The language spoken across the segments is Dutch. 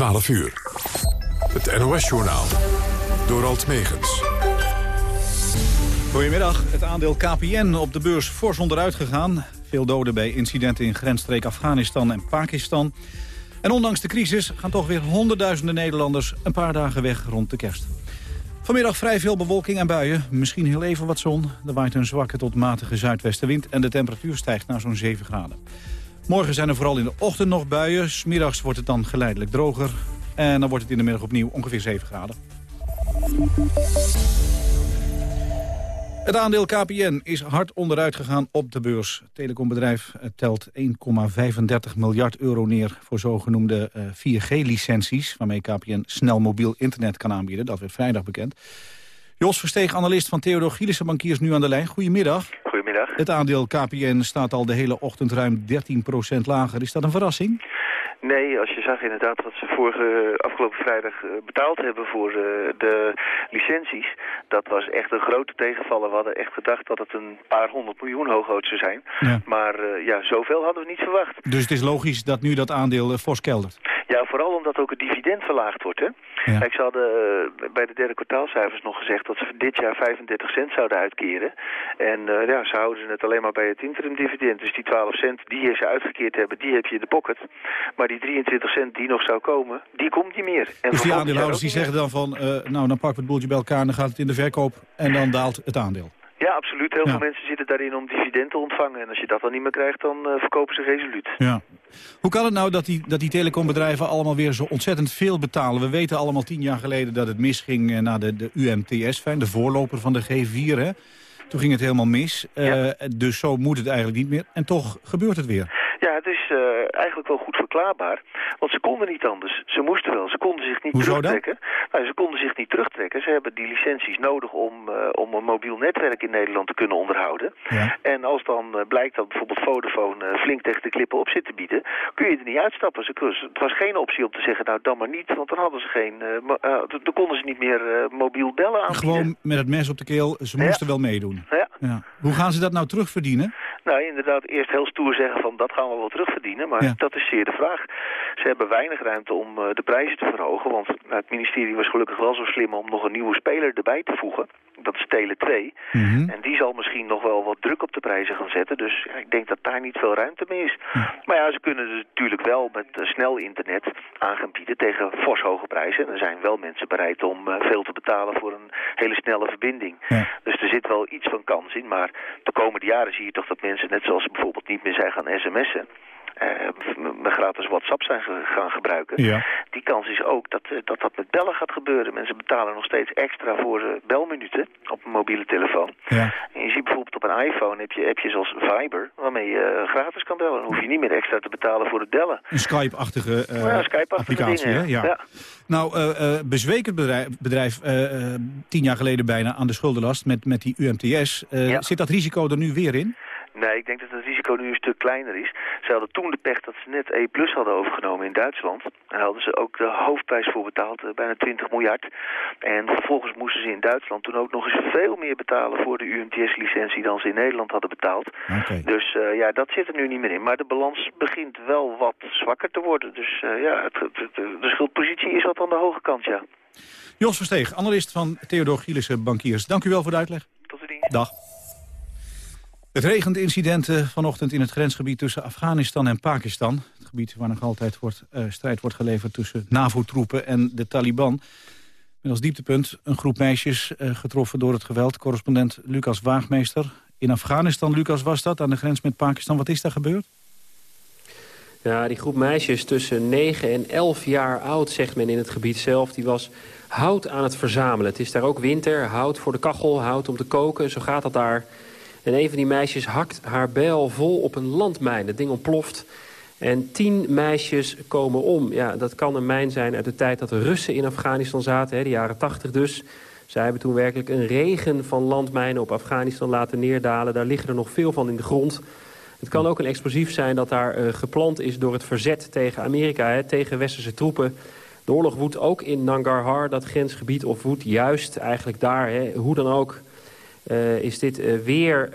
12 uur. Het NOS-journaal. Door Alt Megens. Goedemiddag. Het aandeel KPN op de beurs fors onderuit gegaan. Veel doden bij incidenten in grensstreek Afghanistan en Pakistan. En ondanks de crisis gaan toch weer honderdduizenden Nederlanders... een paar dagen weg rond de kerst. Vanmiddag vrij veel bewolking en buien. Misschien heel even wat zon. Er waait een zwakke tot matige zuidwestenwind... en de temperatuur stijgt naar zo'n 7 graden. Morgen zijn er vooral in de ochtend nog buien. Smiddags wordt het dan geleidelijk droger. En dan wordt het in de middag opnieuw ongeveer 7 graden. Het aandeel KPN is hard onderuit gegaan op de beurs. Telecombedrijf telt 1,35 miljard euro neer voor zogenoemde 4G-licenties... waarmee KPN snel mobiel internet kan aanbieden. Dat werd vrijdag bekend. Jos Versteeg, analist van Theodor Gielissen Bankiers, nu aan de lijn. Goedemiddag. Goedemiddag. Het aandeel KPN staat al de hele ochtend ruim 13% lager. Is dat een verrassing? Nee, als je zag inderdaad wat ze vorige, afgelopen vrijdag eh, betaald hebben voor uh, de licenties. Dat was echt een grote tegenvaller. We hadden echt gedacht dat het een paar honderd miljoen hoogoud zou zijn. Ja. Maar ja, zoveel hadden we niet verwacht. Dus het is logisch dat nu dat aandeel fors keldert? Ja, vooral omdat ook het dividend verlaagd wordt. Hè? Ja. Kijk, ze hadden bij de derde kwartaalcijfers nog gezegd dat ze dit jaar 35 cent zouden uitkeren. En ja, ze houden het alleen maar bij het interim dividend. Dus die 12 cent die ze uitgekeerd hebben, die heb je in de pocket. Maar die 23 cent die nog zou komen, die komt niet meer. En dus die aandeelhouders die zeggen dan van, uh, nou dan pakken we het boeltje bij elkaar en dan gaat het in de verkoop en dan daalt het aandeel. Ja, absoluut. Heel veel mensen zitten daarin om dividend te ontvangen. En als je dat dan niet meer krijgt, dan uh, verkopen ze resoluut. Ja. Hoe kan het nou dat die, dat die telecombedrijven allemaal weer zo ontzettend veel betalen? We weten allemaal tien jaar geleden dat het misging uh, naar de, de UMTS, de voorloper van de G4. Hè? Toen ging het helemaal mis. Ja. dus zo moet het eigenlijk niet meer. En toch gebeurt het weer. Ja, het is uh, eigenlijk wel goed verklaarbaar. Want ze konden niet anders. Ze moesten wel. Ze konden zich niet Hoezo terugtrekken. Nou, ze konden zich niet terugtrekken. Ze hebben die licenties nodig om, uh, om een mobiel netwerk in Nederland te kunnen onderhouden. Ja. En als dan uh, blijkt dat bijvoorbeeld Vodafone flink tegen de klippen op zit te bieden... kun je er niet uitstappen. Ze, het was geen optie om te zeggen, nou dan maar niet. Want dan hadden ze geen... dan konden ze niet meer mobiel bellen aan. Gewoon met het mes op de keel. Ze moesten ja. wel meedoen. Ja. ja. Hoe gaan ze dat nou terugverdienen? Nou, inderdaad, eerst heel stoer zeggen van dat gaan we wel terugverdienen. Maar ja. dat is zeer de vraag. Ze hebben weinig ruimte om uh, de prijzen te verhogen. Want nou, het ministerie was gelukkig wel zo slim om nog een nieuwe speler erbij te voegen. Dat is Tele 2. Mm -hmm. En die zal misschien nog wel wat druk op de prijzen gaan zetten. Dus ja, ik denk dat daar niet veel ruimte meer is. Maar ja, ze kunnen dus natuurlijk wel met uh, snel internet aan gaan bieden tegen fors hoge prijzen. En er zijn wel mensen bereid om uh, veel te betalen voor een hele snelle verbinding. Ja. Dus er zit wel iets van kans in. Maar de komende jaren zie je toch dat mensen, net zoals ze bijvoorbeeld niet meer zijn gaan sms'en... Uh, gratis WhatsApp zijn gaan gebruiken. Ja. Die kans is ook dat, uh, dat dat met bellen gaat gebeuren. Mensen betalen nog steeds extra voor uh, belminuten op een mobiele telefoon. Ja. En je ziet bijvoorbeeld op een iPhone heb je appjes als Viber... waarmee je gratis kan bellen. Dan hoef je niet meer extra te betalen voor het bellen. Een Skype-achtige ja, Skype applicatie, dingen, hè? Ja. Nou, bezweek het bedrijf, bedrijf tien jaar geleden bijna aan de schuldenlast met, met die UMTS. Zit dat risico er nu weer in? Nee, ik denk dat het risico nu een stuk kleiner is. Ze hadden toen de pech dat ze net E Plus hadden overgenomen in Duitsland. Daar hadden ze ook de hoofdprijs voor betaald, bijna 20 miljard. En vervolgens moesten ze in Duitsland toen ook nog eens veel meer betalen voor de UMTS-licentie dan ze in Nederland hadden betaald. Okay. Dus uh, ja, dat zit er nu niet meer in. Maar de balans begint wel wat zwakker te worden. Dus uh, ja, het, het, de schuldpositie is wat aan de hoge kant, ja. Jos Versteeg, analist van Theodor Gielissen Bankiers. Dank u wel voor de uitleg. Tot de dienst. Dag. Het regent incidenten vanochtend in het grensgebied tussen Afghanistan en Pakistan. Het gebied waar nog altijd wordt, uh, strijd wordt geleverd tussen NAVO-troepen en de Taliban. Met als dieptepunt een groep meisjes uh, getroffen door het geweld. Correspondent Lucas Waagmeester. In Afghanistan, Lucas, was dat, aan de grens met Pakistan. Wat is daar gebeurd? Ja, die groep meisjes tussen 9 en 11 jaar oud, zegt men in het gebied zelf... die was hout aan het verzamelen. Het is daar ook winter, hout voor de kachel, hout om te koken. Zo gaat dat daar... En een van die meisjes hakt haar bijl vol op een landmijn. Het ding ontploft. En tien meisjes komen om. Ja, dat kan een mijn zijn uit de tijd dat de Russen in Afghanistan zaten. Hè, de jaren tachtig dus. Zij hebben toen werkelijk een regen van landmijnen op Afghanistan laten neerdalen. Daar liggen er nog veel van in de grond. Het kan ook een explosief zijn dat daar uh, geplant is door het verzet tegen Amerika. Hè, tegen westerse troepen. De oorlog woedt ook in Nangarhar, dat grensgebied. Of woedt juist eigenlijk daar, hè, hoe dan ook... is dit weer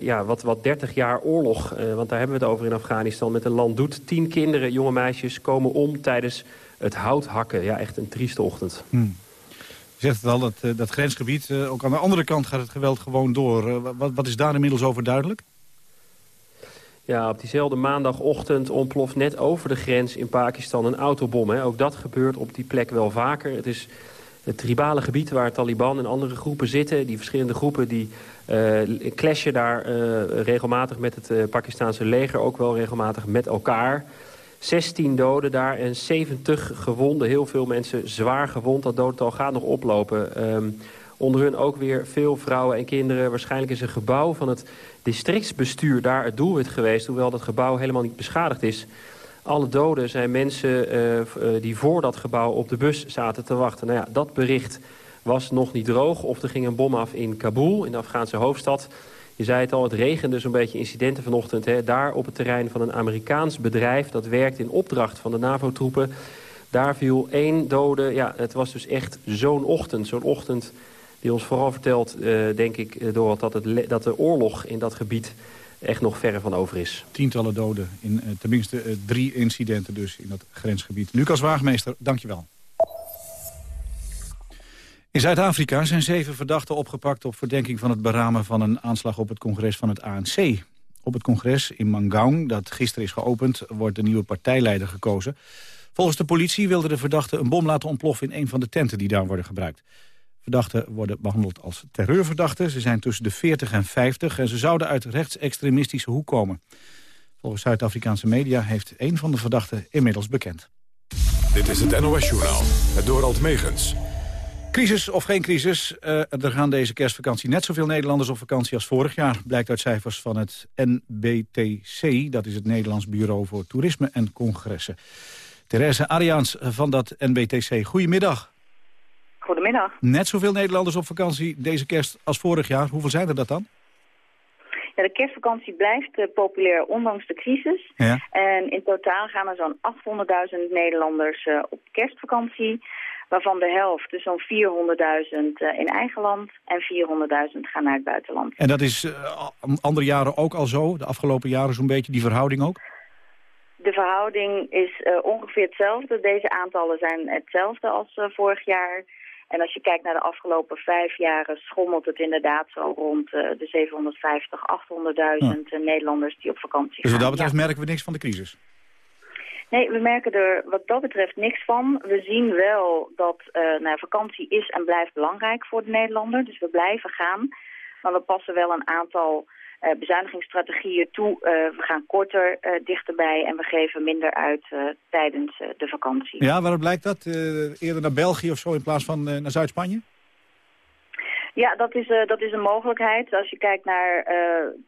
ja, wat, wat 30 jaar oorlog. want daar hebben we het over in Afghanistan. Met een land doet. Tien kinderen, jonge meisjes, komen om tijdens het houthakken. Ja, echt een trieste ochtend. Hmm. Je zegt het al, dat, dat grensgebied, ook aan de andere kant gaat het geweld gewoon door. wat, wat is daar inmiddels over duidelijk? Ja, op diezelfde maandagochtend ontploft net over de grens in Pakistan een autobom. Hè. Ook dat gebeurt op die plek wel vaker. Het is het tribale gebied waar Taliban en andere groepen zitten. Die verschillende groepen die uh, clashen daar uh, regelmatig met het uh, Pakistanse leger. Ook wel regelmatig met elkaar. 16 doden daar en 70 gewonden. Heel veel mensen zwaar gewond. Dat dodental gaat nog oplopen. Um, onder hun ook weer veel vrouwen en kinderen. Waarschijnlijk is een gebouw van het districtsbestuur daar het doelwit geweest... hoewel dat gebouw helemaal niet beschadigd is. Alle doden zijn mensen uh, die voor dat gebouw op de bus zaten te wachten. Nou ja, dat bericht was nog niet droog. Of er ging een bom af in Kabul, in de Afghaanse hoofdstad. Je zei het al, het regende zo'n beetje incidenten vanochtend. Hè. Daar op het terrein van een Amerikaans bedrijf... dat werkt in opdracht van de NAVO-troepen. Daar viel één dode. Ja, het was dus echt zo'n ochtend. Zo'n ochtend die ons vooral vertelt, uh, denk ik, eh, door dat, het dat de oorlog in dat gebied echt nog verre van over is. Tientallen doden in uh, tenminste uh, drie incidenten dus in dat grensgebied. Lucas Waagmeester, dankjewel. In Zuid-Afrika zijn zeven verdachten opgepakt op verdenking van het beramen van een aanslag op het congres van het ANC. Op het congres in Mangaung, dat gisteren is geopend, wordt de nieuwe partijleider gekozen. Volgens de politie wilde de verdachte een bom laten ontploffen in een van de tenten die daar worden gebruikt. Verdachten worden behandeld als terreurverdachten. Ze zijn tussen de 40 en 50 en ze zouden uit rechtsextremistische hoek komen. Volgens Zuid-Afrikaanse media heeft een van de verdachten inmiddels bekend. Dit is het NOS-journaal, het Dorald Megens. Crisis of geen crisis, uh, er gaan deze kerstvakantie net zoveel Nederlanders op vakantie als vorig jaar. Blijkt uit cijfers van het NBTC, dat is het Nederlands Bureau voor Toerisme en Congressen. Therese Ariaans van dat NBTC, goedemiddag. Goedemiddag. Net zoveel Nederlanders op vakantie deze kerst als vorig jaar. Hoeveel zijn er dat dan? Ja, de kerstvakantie blijft uh, populair ondanks de crisis. Ja. En in totaal gaan er zo'n 800.000 Nederlanders uh, op kerstvakantie. Waarvan de helft, dus zo'n 400.000 uh, in eigen land en 400.000 gaan naar het buitenland. En dat is andere jaren ook al zo? De afgelopen jaren zo'n beetje die verhouding ook? De verhouding is ongeveer hetzelfde. Deze aantallen zijn hetzelfde als vorig jaar. En als je kijkt naar de afgelopen vijf jaren schommelt het inderdaad zo rond uh, de 750, 800.000 Nederlanders die op vakantie gaan. Dus wat dat betreft merken we niks van de crisis? Nee, we merken er wat dat betreft niks van. We zien wel dat uh, nou, vakantie is en blijft belangrijk voor de Nederlander. Dus we blijven gaan. Maar we passen wel een aantal bezuinigingsstrategieën toe. Uh, we gaan korter uh, dichterbij en we geven minder uit tijdens de vakantie. Ja, waarom blijkt dat? eerder naar België of zo in plaats van naar Zuid-Spanje? Ja, dat is, dat is een mogelijkheid. Als je kijkt naar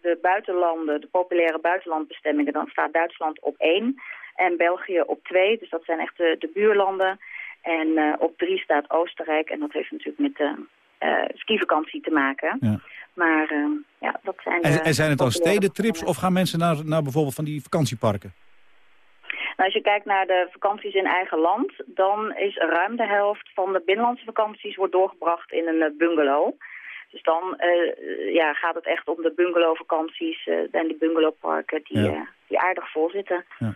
de buitenlanden, de populaire buitenlandbestemmingen... dan staat Duitsland op één en België op twee. Dus dat zijn echt de, de buurlanden. En op drie staat Oostenrijk. En dat heeft natuurlijk met de skivakantie te maken. Ja. Maar uh, ja, dat zijn... En, en zijn het dan stedentrips of gaan mensen naar, naar bijvoorbeeld van die vakantieparken? Nou, als je kijkt naar de vakanties in eigen land, dan is ruim de helft van de binnenlandse vakanties wordt doorgebracht in een eh, bungalow. Dus dan uh, ja, gaat het echt om de bungalowvakanties uh, en die bungalowparken die, ja. die aardig vol zitten. Ja.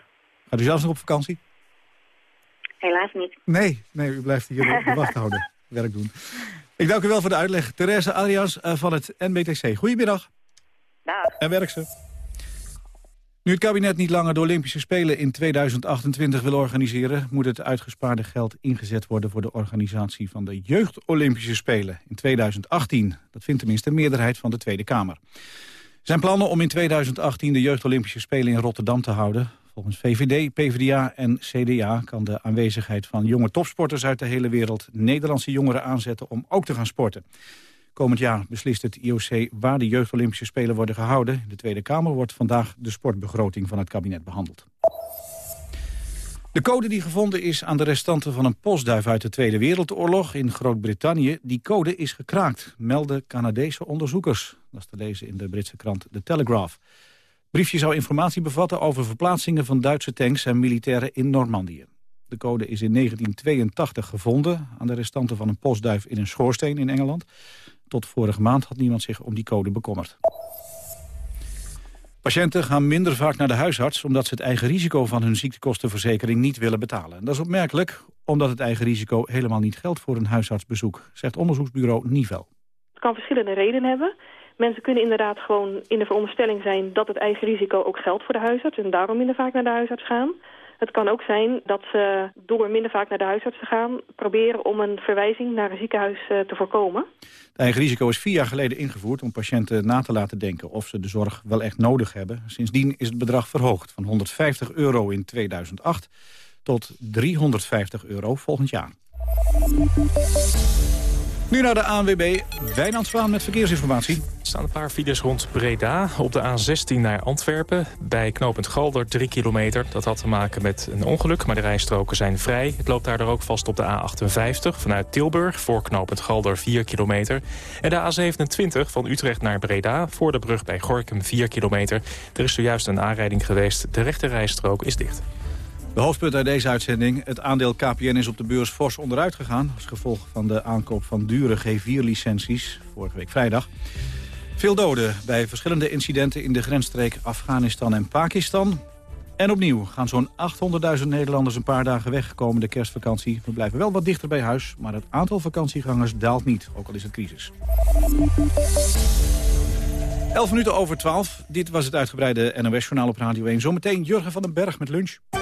Gaat u zelfs nog op vakantie? Helaas niet. Nee, nee u blijft hier de wacht houden, werk doen. Ik dank u wel voor de uitleg. Therese Arias eh, van het NBTC. Goedemiddag. Dag. En werk ze. Nu het kabinet niet langer de Olympische Spelen in 2028 wil organiseren... moet het uitgespaarde geld ingezet worden voor de organisatie van de Jeugd-Olympische Spelen in 2018. Dat vindt tenminste de meerderheid van de Tweede Kamer. Zijn plannen om in 2018 de Jeugd-Olympische Spelen in Rotterdam te houden. Volgens VVD, PvdA en CDA kan de aanwezigheid van jonge topsporters uit de hele wereld Nederlandse jongeren aanzetten om ook te gaan sporten. Komend jaar beslist het IOC waar de jeugd-Olympische Spelen worden gehouden. In de Tweede Kamer wordt vandaag de sportbegroting van het kabinet behandeld. De code die gevonden is aan de restanten van een postduif uit de Tweede Wereldoorlog in Groot-Brittannië, die code is gekraakt, melden Canadese onderzoekers. Dat is te lezen in de Britse krant The Telegraph briefje zou informatie bevatten over verplaatsingen van Duitse tanks en militairen in Normandië. De code is in 1982 gevonden aan de restanten van een postduif in een schoorsteen in Engeland. Tot vorige maand had niemand zich om die code bekommerd. Patiënten gaan minder vaak naar de huisarts... omdat ze het eigen risico van hun ziektekostenverzekering niet willen betalen. En dat is opmerkelijk, omdat het eigen risico helemaal niet geldt voor een huisartsbezoek, zegt onderzoeksbureau Nivel. Het kan verschillende redenen hebben. Mensen kunnen inderdaad gewoon in de veronderstelling zijn dat het eigen risico ook geldt voor de huisarts en daarom minder vaak naar de huisarts gaan. Het kan ook zijn dat ze door minder vaak naar de huisarts te gaan... proberen om een verwijzing naar een ziekenhuis eh, te voorkomen. Het eigen risico is vier jaar geleden ingevoerd om patiënten na te laten denken... of ze de zorg wel echt nodig hebben. Sindsdien is het bedrag verhoogd van 150 euro in 2008 tot 350 euro volgend jaar. Nu naar de ANWB. Wijnand Zwaan met verkeersinformatie. Er staan een paar files rond Breda. Op de A16 naar Antwerpen. Bij knooppunt Galder 3 kilometer. Dat had te maken met een ongeluk, maar de rijstroken zijn vrij. Het loopt daardoor ook vast op de A58 vanuit Tilburg. Voor knooppunt Galder 4 kilometer. En de A27 van Utrecht naar Breda. Voor de brug bij Gorkum 4 kilometer. Er is zojuist een aanrijding geweest. De rechte rijstrook is dicht. De hoofdpunt uit deze uitzending. Het aandeel KPN is op de beurs fors onderuit gegaan... als gevolg van de aankoop van dure G4-licenties vorige week vrijdag. Veel doden bij verschillende incidenten in de grensstreek Afghanistan en Pakistan. En opnieuw gaan zo'n 800.000 Nederlanders een paar dagen weg komende kerstvakantie. We blijven wel wat dichter bij huis, maar het aantal vakantiegangers daalt niet, ook al is het crisis. 11 minuten over 12. Dit was het uitgebreide NOS-journaal op Radio 1. Zometeen Jurgen van den Berg met lunch.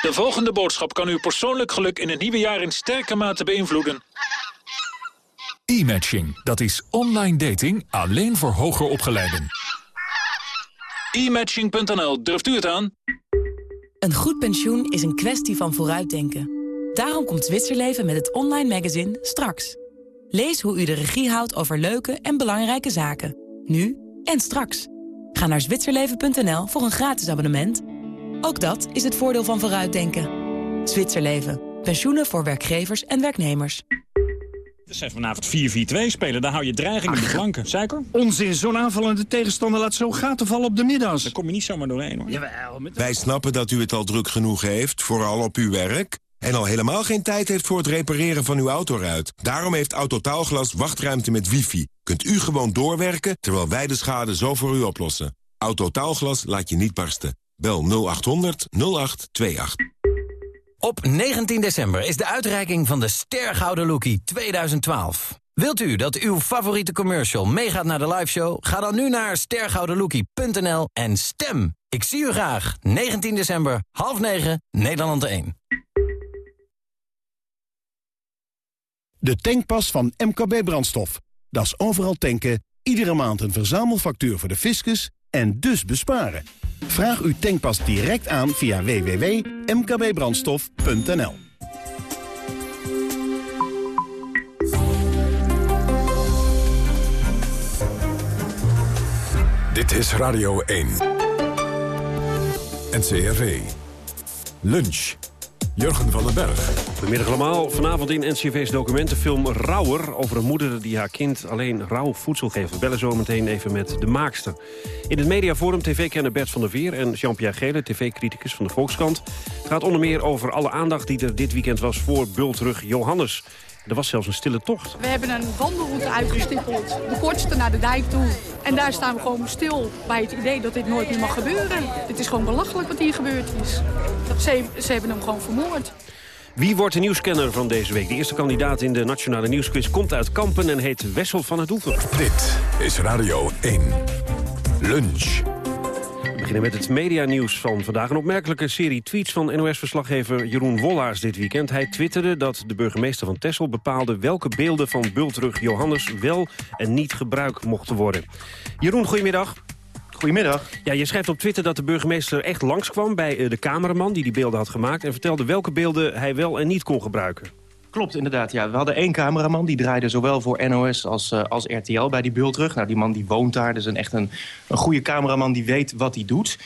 De volgende boodschap kan uw persoonlijk geluk in het nieuwe jaar in sterke mate beïnvloeden. E-matching, dat is online dating alleen voor hoger opgeleiden. E-matching.nl, durft u het aan? Een goed pensioen is een kwestie van vooruitdenken. Daarom komt Zwitserleven met het online magazine Straks. Lees hoe u de regie houdt over leuke en belangrijke zaken. Nu en straks. Ga naar zwitserleven.nl voor een gratis abonnement. Ook dat is het voordeel van vooruitdenken. Zwitserleven. Pensioenen voor werkgevers en werknemers. Het zijn vanavond 4-4-2 spelen, daar hou je dreiging in de flanken. Suiker? Onzin, zo'n aanvallende tegenstander laat zo gaten vallen op de middags. Daar kom je niet zomaar doorheen hoor. Jawel, met... Wij snappen dat u het al druk genoeg heeft, vooral op uw werk... en al helemaal geen tijd heeft voor het repareren van uw autoruit. Daarom heeft Autotaalglas wachtruimte met wifi. Kunt u gewoon doorwerken, terwijl wij de schade zo voor u oplossen. Autotaalglas laat je niet barsten. Bel 0800 0828. Op 19 december is de uitreiking van de Stergouden Lookie 2012. Wilt u dat uw favoriete commercial meegaat naar de liveshow? Ga dan nu naar stergoudenlookie.nl en stem. Ik zie u graag. 19 december, half 9, Nederland 1. De tankpas van MKB Brandstof. Dat is overal tanken, iedere maand een verzamelfactuur voor de fiscus en dus besparen. Vraag uw tankpas direct aan via www.mkbbrandstof.nl. Dit is Radio 1. NCRV. Lunch. Jurgen van den Berg. Goedemiddag allemaal. Vanavond in NCV's documentenfilm Rauwer... over een moeder die haar kind alleen rauw voedsel geeft. We bellen zo meteen even met de maakster. In het mediaforum tv-kenner Bert van der Veer... en Jean-Pierre Gele, tv-criticus van de Volkskrant. Gaat onder meer over alle aandacht die er dit weekend was... voor bultrug Johannes. Er was zelfs een stille tocht. We hebben een wandelroute uitgestippeld. De kortste naar de dijk toe. En daar staan we gewoon stil bij het idee dat dit nooit meer mag gebeuren. Het is gewoon belachelijk wat hier gebeurd is. Ze, ze hebben hem gewoon vermoord. Wie wordt de nieuwscanner van deze week? De eerste kandidaat in de Nationale Nieuwsquiz komt uit Kampen... en heet Wessel van het Oever. Dit is Radio 1. Lunch. Beginnen met het medianieuws van vandaag. Een opmerkelijke serie tweets van NOS-verslaggever Jeroen Wollaars dit weekend. Hij twitterde dat de burgemeester van Texel bepaalde... welke beelden van bultrug Johannes wel en niet gebruikt mochten worden. Jeroen, goedemiddag. Goedemiddag. Ja, je schrijft op Twitter dat de burgemeester echt langskwam bij de cameraman... die die beelden had gemaakt en vertelde welke beelden hij wel en niet kon gebruiken. Klopt, inderdaad. Ja. We hadden één cameraman, die draaide zowel voor NOS als, uh, als RTL bij die beeld terug. Nou, die man die woont daar, dus een, echt een, een goede cameraman die weet wat hij doet.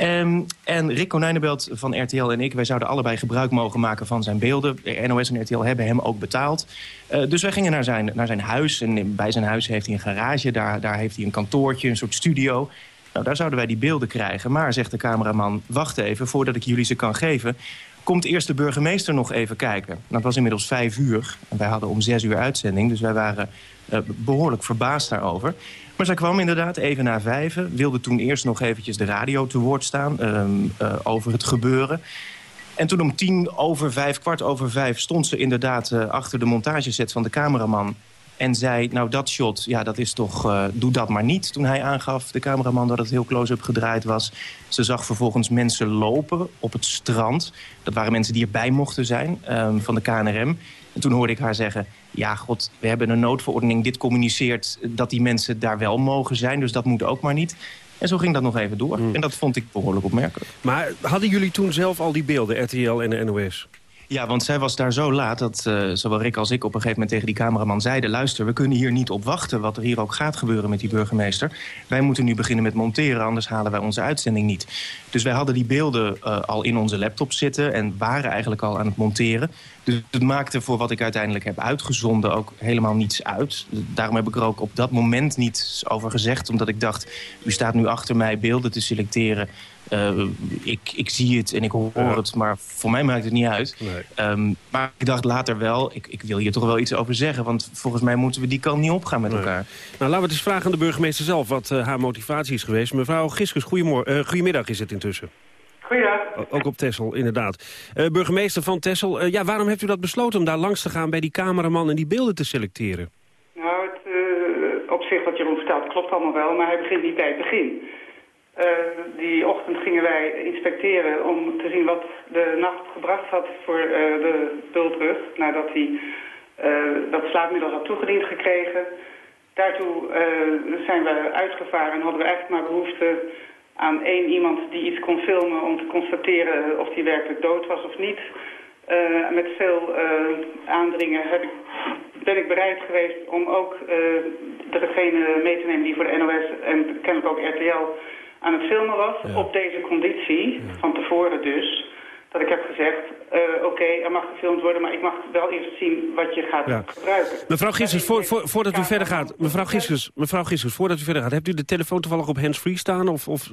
Um, en Rick Konijnenbelt van RTL en ik, wij zouden allebei gebruik mogen maken van zijn beelden. NOS en RTL hebben hem ook betaald. Uh, dus wij gingen naar zijn, naar zijn huis. En bij zijn huis heeft hij een garage, daar, daar heeft hij een kantoortje, een soort studio. Nou, daar zouden wij die beelden krijgen. Maar, zegt de cameraman, wacht even, voordat ik jullie ze kan geven komt eerst de burgemeester nog even kijken. Dat was inmiddels vijf uur. En wij hadden om zes uur uitzending, dus wij waren uh, behoorlijk verbaasd daarover. Maar zij kwam inderdaad even na vijven. Wilde toen eerst nog eventjes de radio te woord staan uh, uh, over het gebeuren. En toen om tien over vijf, kwart over vijf... stond ze inderdaad uh, achter de montageset van de cameraman... En zei, nou dat shot, ja dat is toch, uh, doe dat maar niet. Toen hij aangaf, de cameraman, dat het heel close-up gedraaid was. Ze zag vervolgens mensen lopen op het strand. Dat waren mensen die erbij mochten zijn um, van de KNRM. En toen hoorde ik haar zeggen, ja god, we hebben een noodverordening. Dit communiceert dat die mensen daar wel mogen zijn. Dus dat moet ook maar niet. En zo ging dat nog even door. Mm. En dat vond ik behoorlijk opmerkelijk. Maar hadden jullie toen zelf al die beelden, RTL en de NOS? Ja, want zij was daar zo laat dat uh, zowel Rick als ik op een gegeven moment tegen die cameraman zeiden... luister, we kunnen hier niet op wachten wat er hier ook gaat gebeuren met die burgemeester. Wij moeten nu beginnen met monteren, anders halen wij onze uitzending niet. Dus wij hadden die beelden uh, al in onze laptop zitten en waren eigenlijk al aan het monteren. Dus het maakte voor wat ik uiteindelijk heb uitgezonden ook helemaal niets uit. Daarom heb ik er ook op dat moment niets over gezegd. Omdat ik dacht, u staat nu achter mij beelden te selecteren... Uh, ik, ik zie het en ik hoor ja. het, maar voor mij maakt het niet uit. Nee. Um, maar ik dacht later wel, ik, ik wil hier toch wel iets over zeggen... want volgens mij moeten we die kant niet opgaan met nee. elkaar. Nou, laten we het eens vragen aan de burgemeester zelf... wat uh, haar motivatie is geweest. Mevrouw Giskus, uh, goedemiddag is het intussen. Goeiedag. Ook op Tessel, inderdaad. burgemeester van Tessel, ja, waarom hebt u dat besloten om daar langs te gaan... bij die cameraman en die beelden te selecteren? Nou, het, op zich wat Jeroen vertelt klopt allemaal wel... maar hij begint niet bij het begin... Uh, die ochtend gingen wij inspecteren om te zien wat de nacht gebracht had voor uh, de bultrug. Nadat hij uh, dat slaapmiddel had toegediend gekregen. Daartoe zijn we uitgevaren en hadden we eigenlijk maar behoefte aan één iemand die iets kon filmen om te constateren of hij werkelijk dood was of niet. met veel aandringen heb ik, ben ik bereid geweest om ook degene mee te nemen die voor de NOS en kennelijk ook RTL aan het filmen was, ja. op deze conditie, ja. van tevoren dus, dat ik heb gezegd, uh, oké, okay, er mag gefilmd worden, maar ik mag wel eerst zien wat je gaat ja. gebruiken. Mevrouw Gissers, voor, voor, voordat u verder gaat, mevrouw Gissers, mevrouw Gissers, voordat u verder gaat, hebt u de telefoon toevallig op handsfree staan? Of, of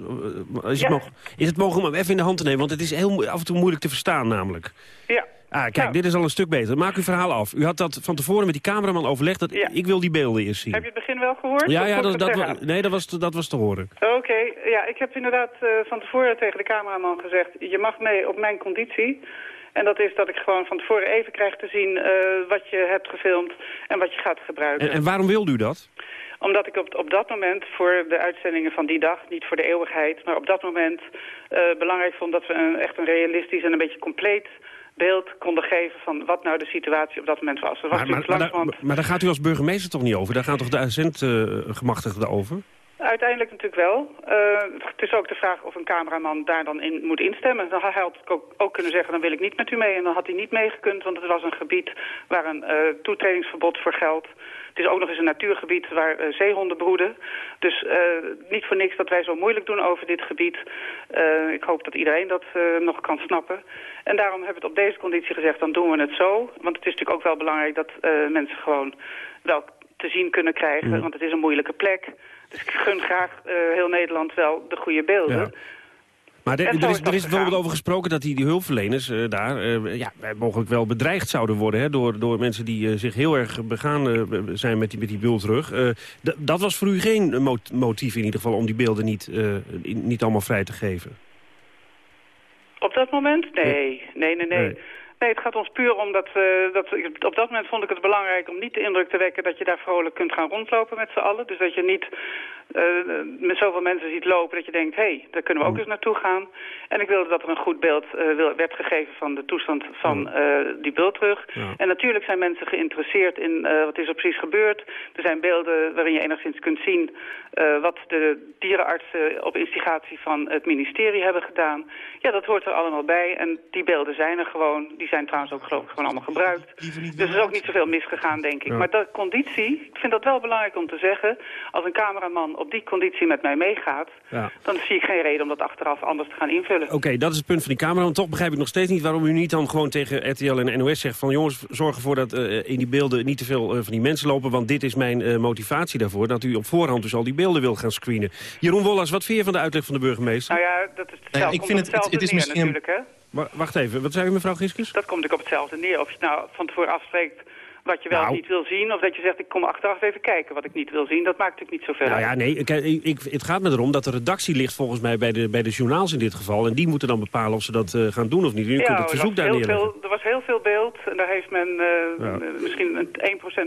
uh, is, het nog, is het mogelijk om hem even in de hand te nemen? Want het is heel af en toe moeilijk te verstaan namelijk. Ja. Ah, kijk, nou. dit is al een stuk beter. Maak uw verhaal af. U had dat van tevoren met die cameraman overlegd. Dat ja. Ik wil die beelden eerst zien. Heb je het begin wel gehoord? Ja, ja dat, dat, nee, dat was, te, dat was te horen. Oké, okay. ja, ik heb inderdaad uh, van tevoren tegen de cameraman gezegd... je mag mee op mijn conditie. En dat is dat ik gewoon van tevoren even krijg te zien uh, wat je hebt gefilmd... en wat je gaat gebruiken. En, en waarom wilde u dat? Omdat ik op, op dat moment voor de uitzendingen van die dag, niet voor de eeuwigheid... maar op dat moment uh, belangrijk vond dat we een, echt een realistisch en een beetje compleet beeld konden geven van wat nou de situatie op dat moment was. maar, maar, maar, daar, maar, daar gaat u als burgemeester toch niet over? Daar gaan toch de uitzendgemachtigden uh, over? Uiteindelijk natuurlijk wel. Uh, het is ook de vraag of een cameraman daar dan in moet instemmen. Dan had hij ook, ook kunnen zeggen, dan wil ik niet met u mee. En dan had hij niet meegekund, want het was een gebied waar een uh, toetredingsverbod voor geldt. Het is ook nog eens een natuurgebied waar uh, zeehonden broeden. Dus uh, niet voor niks dat wij zo moeilijk doen over dit gebied. Uh, ik hoop dat iedereen dat nog kan snappen. En daarom hebben we het op deze conditie gezegd, dan doen we het zo. Want het is natuurlijk ook wel belangrijk dat mensen gewoon wel te zien kunnen krijgen. Mm. Want het is een moeilijke plek. Dus ik gun graag heel Nederland wel de goede beelden. Ja. Maar de, er, is, er is bijvoorbeeld over gesproken dat die, die hulpverleners uh, daar uh, ja, mogelijk wel bedreigd zouden worden... Hè, door, door mensen die uh, zich heel erg begaan zijn met die, met die bultrug. dat was voor u geen mot motief in ieder geval om die beelden niet, niet allemaal vrij te geven? Op dat moment? Nee, nee, nee, nee. nee. Nee, het gaat ons puur om dat, uh, dat... Op dat moment vond ik het belangrijk om niet de indruk te wekken... dat je daar vrolijk kunt gaan rondlopen met z'n allen. Dus dat je niet eh, met zoveel mensen ziet lopen dat je denkt, hé, hey, daar kunnen we ook eens naartoe gaan. En ik wilde dat er een goed beeld uh, werd gegeven van de toestand van uh, die bultrug. Ja. En natuurlijk zijn mensen geïnteresseerd in wat is er precies gebeurd. Er zijn beelden waarin je enigszins kunt zien wat de dierenartsen op instigatie van het ministerie hebben gedaan. Ja, dat hoort er allemaal bij. En die beelden zijn er gewoon. Die zijn trouwens ook geloof ik gewoon allemaal gebruikt. Dus er is ook niet zoveel misgegaan, denk ik. Ja. Maar dat conditie, ik vind dat wel belangrijk om te zeggen. Als een cameraman op die conditie met mij meegaat... Ja. dan zie ik geen reden om dat achteraf anders te gaan invullen. Oké, dat is het punt van die camera. Want toch begrijp ik nog steeds niet waarom u niet dan gewoon tegen RTL en NOS zegt... van jongens, zorg ervoor dat uh, in die beelden niet te veel uh, van die mensen lopen... want dit is mijn uh, motivatie daarvoor. Dat u op voorhand dus al die beelden wil gaan screenen. Jeroen Wollas, wat vind je van de uitleg van de burgemeester? Nou ja, dat is hetzelfde, ik vind het, het, het is neer, natuurlijk, hè? Wacht even, wat zei u mevrouw Giskes? Dat komt ook op hetzelfde neer. Of je het nou van tevoren afspreekt wat je wel nou. niet wil zien. Of dat je zegt, ik kom achteraf even kijken wat ik niet wil zien. Dat maakt natuurlijk niet zoveel nou, uit. Ja, nee, ik, ik, het gaat me erom dat de redactie ligt volgens mij bij de, bij de journaals in dit geval. En die moeten dan bepalen of ze dat uh, gaan doen of niet. U ja, kunt het verzoek daar neerleggen. er was heel veel beeld en daar heeft men uh, ja. misschien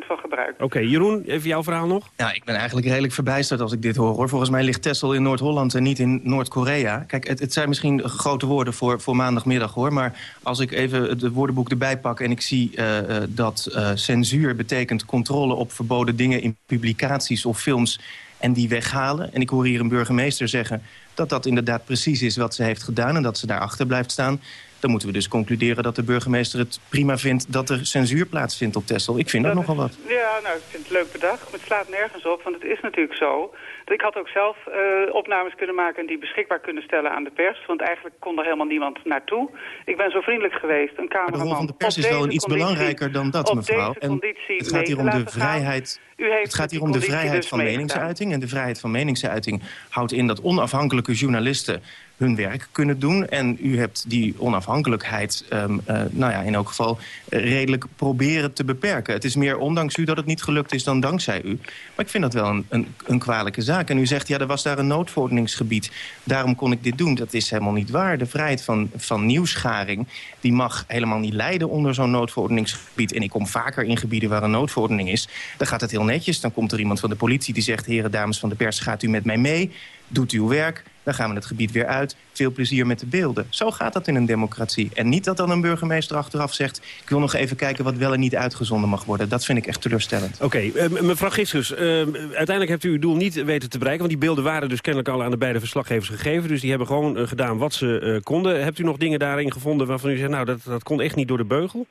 1% van gebruikt. Oké, okay, Jeroen, even jouw verhaal nog? Ja, ik ben eigenlijk redelijk verbijsterd als ik dit hoor. hoor. Volgens mij ligt Tessel in Noord-Holland en niet in Noord-Korea. Kijk, het, het, zijn misschien grote woorden voor, voor maandagmiddag hoor. Maar als ik even het woordenboek erbij pak en ik zie uh, dat censuur betekent controle op verboden dingen in publicaties of films en die weghalen. En ik hoor hier een burgemeester zeggen dat dat inderdaad precies is wat ze heeft gedaan... en dat ze daarachter blijft staan. Dan moeten we dus concluderen dat de burgemeester het prima vindt... dat er censuur plaatsvindt op Texel. Ik vind dat, dat nogal wat. Ja, nou, ik vind het leuk bedacht. Maar het slaat nergens op, want het is natuurlijk zo... Ik had ook zelf uh, opnames kunnen maken en die beschikbaar kunnen stellen aan de pers. Want eigenlijk kon er helemaal niemand naartoe. Ik ben zo vriendelijk geweest, een cameraman. de rol van de pers is wel iets belangrijker dan dat, mevrouw. En het gaat hier om de vrijheid... het gaat hier om de vrijheid dus van meningsuiting. En de vrijheid van meningsuiting houdt in dat onafhankelijke journalisten hun werk kunnen doen. En u hebt die onafhankelijkheid um, uh, nou ja, in elk geval uh, redelijk proberen te beperken. Het is meer ondanks u dat het niet gelukt is dan dankzij u. Maar ik vind dat wel een, een, een kwalijke zaak. En u zegt, ja, er was daar een noodverordeningsgebied. Daarom kon ik dit doen. Dat is helemaal niet waar. De vrijheid van, van nieuwsgaring die mag helemaal niet lijden onder zo'n noodverordeningsgebied. En ik kom vaker in gebieden waar een noodverordening is. Dan gaat het heel netjes. Dan komt er iemand van de politie die zegt... heren, dames van de pers, gaat u met mij mee? Doet uw werk? Dan gaan we het gebied weer uit. Veel plezier met de beelden. Zo gaat dat in een democratie. En niet dat dan een burgemeester achteraf zegt... ik wil nog even kijken wat wel en niet uitgezonden mag worden. Dat vind ik echt teleurstellend. Oké, uh, mevrouw Giskus, uh, uiteindelijk hebt u uw doel niet weten te bereiken... want die beelden waren dus kennelijk al aan de beide verslaggevers gegeven. Dus die hebben gewoon uh, gedaan wat ze konden. Hebt u nog dingen daarin gevonden waarvan u zegt... nou, dat, dat kon echt niet door de beugel?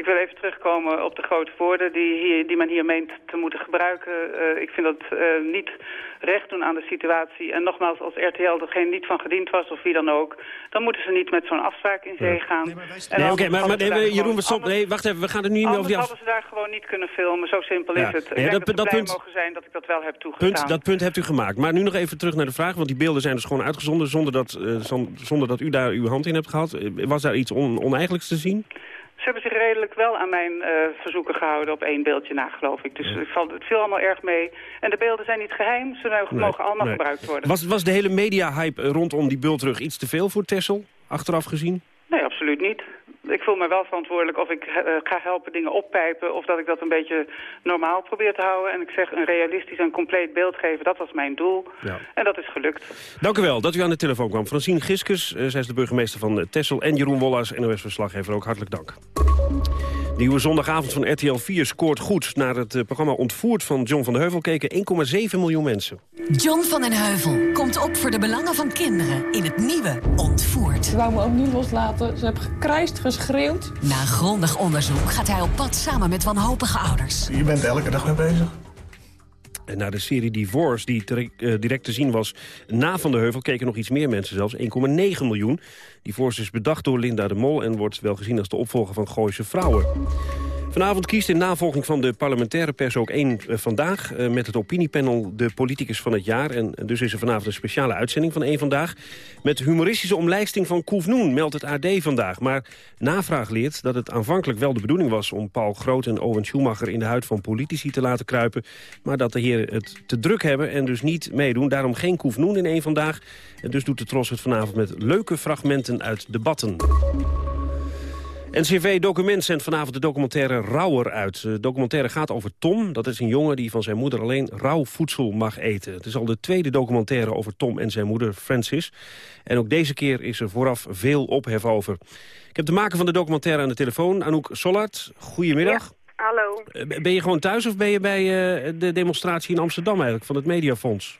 Ik wil even terugkomen op de grote woorden die, hier, die men hier meent te moeten gebruiken. Uh, ik vind dat uh, niet recht doen aan de situatie. En nogmaals, als RTL degene niet van gediend was of wie dan ook... dan moeten ze niet met zo'n afspraak in zee gaan. Nee, nee oké, maar, maar nee, Jeroen, stop, nee, wacht even, we gaan er nu niet over die af... hadden ze daar gewoon niet kunnen filmen, zo simpel ja. is het. Ik ja, denk dat, dat, punt, mogen zijn dat ik dat wel heb toegestaan. Punt, dat punt hebt u gemaakt. Maar nu nog even terug naar de vraag, want die beelden zijn dus gewoon uitgezonden... zonder dat, uh, zonder dat u daar uw hand in hebt gehad. Was daar iets on, oneigenlijks te zien? Ze hebben zich redelijk wel aan mijn uh, verzoeken gehouden op één beeldje na, geloof ik. Dus ja. het, valt, het viel allemaal erg mee. En de beelden zijn niet geheim, ze nee, mogen allemaal nee. gebruikt worden. Was, was de hele media-hype rondom die bultrug iets te veel voor Tessel, achteraf gezien? Nee, absoluut niet. Ik voel me wel verantwoordelijk of ik uh, ga helpen dingen oppijpen... of dat ik dat een beetje normaal probeer te houden. En ik zeg een realistisch en compleet beeld geven, dat was mijn doel. Ja. En dat is gelukt. Dank u wel dat u aan de telefoon kwam. Francine Giskus, uh, zij is de burgemeester van Tessel... en Jeroen Wollers, NOS-verslaggever, ook hartelijk dank. De nieuwe zondagavond van RTL 4 scoort goed. Naar het uh, programma Ontvoerd van John van den Heuvel keken 1,7 miljoen mensen. John van den Heuvel komt op voor de belangen van kinderen in het nieuwe Ontvoerd. Ze wou me ook niet loslaten. Ze heeft gekrijsd, geschreeuwd. Na grondig onderzoek gaat hij op pad samen met wanhopige ouders. Je bent elke dag mee bezig. En naar de serie Divorce, die direct, uh, direct te zien was na Van de Heuvel... keken nog iets meer mensen zelfs, 1,9 miljoen. Divorce is bedacht door Linda de Mol... en wordt wel gezien als de opvolger van Gooise Vrouwen. Vanavond kiest in navolging van de parlementaire pers ook één uh, vandaag... Uh, met het opiniepanel de politicus van het jaar. En, en, dus is er vanavond een speciale uitzending van één vandaag... met humoristische omlijsting van Koefnoen, meldt het AD vandaag. Maar navraag leert dat het aanvankelijk wel de bedoeling was... om Paul Groot en Owen Schumacher in de huid van politici te laten kruipen... maar dat de heren het te druk hebben en dus niet meedoen. Daarom geen Koefnoen in één vandaag. En dus doet de Tros het vanavond met leuke fragmenten uit debatten. NCV Document zendt vanavond de documentaire Rauwer uit. De documentaire gaat over Tom. Dat is een jongen die van zijn moeder alleen rauw voedsel mag eten. Het is al de tweede documentaire over Tom en zijn moeder Francis. En ook deze keer is er vooraf veel ophef over. Ik heb de maker van de documentaire aan de telefoon, Anouk Sollard. Goedemiddag. Hallo. Eh, Ben je gewoon thuis of ben je bij eh, de demonstratie in Amsterdam eigenlijk van het Mediafonds?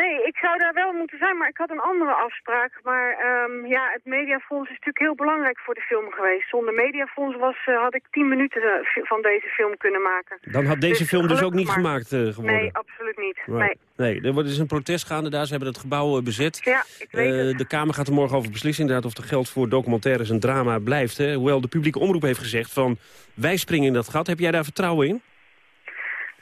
Nee, ik zou daar wel moeten zijn, maar ik had een andere afspraak. Maar ehm, ja, het mediafonds is natuurlijk heel belangrijk voor de film geweest. Zonder mediafonds was, eh, had ik tien minuten eh, van deze film kunnen maken. Dan had deze Dus film dus ook niet maar. gemaakt eh, geworden? Nee, absoluut niet. Right. Nee. Nee, er wordt dus een protest gaande daar. Ze hebben het gebouw bezet. Ja, ik weet het. De Kamer gaat er morgen over beslissen inderdaad of er geld voor documentaires en drama blijft. Hè? Hoewel de publieke omroep heeft gezegd van wij springen in dat gat. Heb jij daar vertrouwen in?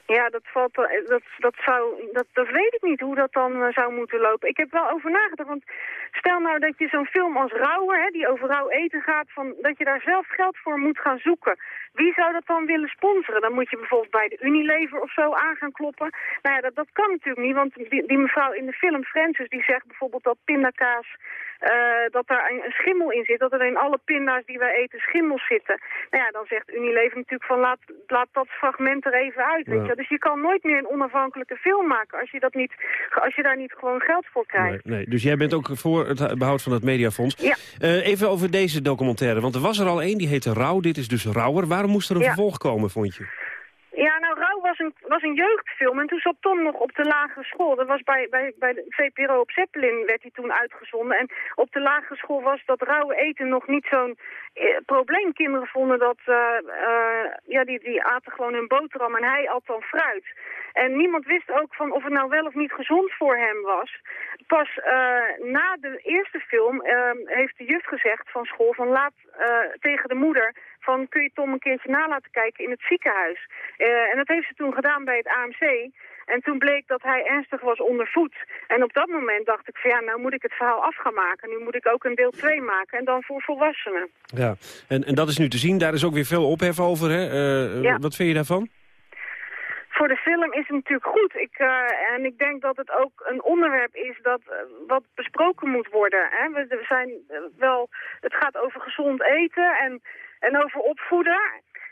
Ja, dat, valt, eh, dat, dat, zou, dat, dat weet ik niet hoe dat dan eh, zou moeten lopen. Ik heb wel over nagedacht, want stel nou dat je zo'n film als Rauwer, hè, die over rauw eten gaat, van, dat je daar zelf geld voor moet gaan zoeken. Wie zou dat dan willen sponsoren? Dan moet je bijvoorbeeld bij de Unilever of zo aan gaan kloppen. Nou ja, dat, dat kan natuurlijk niet, want die, die mevrouw in de film, Francis, die zegt bijvoorbeeld dat pindakaas, eh, dat daar een, een schimmel in zit. Dat er in alle pinda's die wij eten schimmels zitten. Nou ja, dan zegt Unilever natuurlijk van laat, laat dat fragment er even uit. Weet. Dus je kan nooit meer een onafhankelijke film maken als je, dat niet, als je daar niet gewoon geld voor krijgt. Nee, nee. Dus jij bent ook voor het behoud van het Mediafonds. Ja. Eh, even over deze documentaire. Want er was er al één, die heette Rauw. Dit is dus Rauwer. Waarom moest er een Ja. vervolg komen, vond je? Ja, nou, Rauw was een, was een jeugdfilm en toen zat Tom nog op de lagere school. Dat was bij, bij, bij de VPRO op Zeppelin werd hij toen uitgezonden. En op de lagere school was dat rauwe eten nog niet zo'n eh, probleem. Kinderen vonden dat, eh, eh, ja, die, die aten gewoon hun boterham en hij at dan fruit. En niemand wist ook van of het nou wel of niet gezond voor hem was. Pas eh, na de eerste film eh, heeft de juf gezegd van school van laat eh, tegen de moeder van kun je Tom een keertje na laten kijken in het ziekenhuis. Eh, en dat heeft ze toen gedaan bij het AMC. En toen bleek dat hij ernstig was ondervoed. En op dat moment dacht ik van ja, nou moet ik het verhaal af gaan maken. Nu moet ik ook een deel 2 maken en dan voor volwassenen. Ja, en, en dat is nu te zien. Daar is ook weer veel ophef over. Hè? Ja. Wat vind je daarvan? Voor de film is het natuurlijk goed. Ik, eh, en ik denk dat het ook een onderwerp is dat eh, wat besproken moet worden. Hè? We, we zijn eh, wel, het gaat over gezond eten en, en over opvoeden.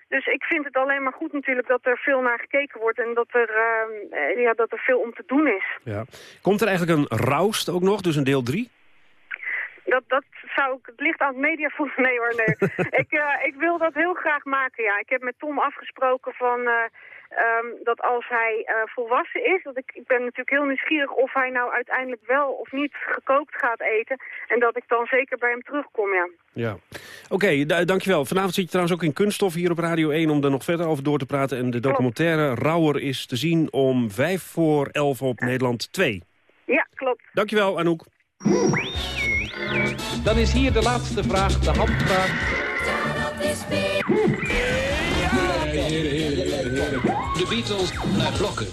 Dus ik vind het alleen maar goed natuurlijk dat er veel naar gekeken wordt en dat er, ja, dat er veel om te doen is. Ja. Komt er eigenlijk een Roust ook nog, dus een deel 3? Dat, dat zou ik, het ligt aan het mediafonds. Nee hoor, nee. ik, ik wil dat heel graag maken, ja. Ik heb met Tom afgesproken van, eh, ehm, dat als hij eh, volwassen is, dat ik, ik ben natuurlijk heel nieuwsgierig of hij nou uiteindelijk wel of niet gekookt gaat eten. En dat ik dan zeker bij hem terugkom, ja. Ja. Oké, da- dankjewel. Vanavond zit je trouwens ook in Kunststof hier op Radio 1 om er nog verder over door te praten. En de documentaire Rauwer is te zien om vijf voor elf op Nederland 2. Ja, klopt. Dankjewel, Anouk. Dan is hier de laatste vraag, de handvraag. De Beatles naar blokken.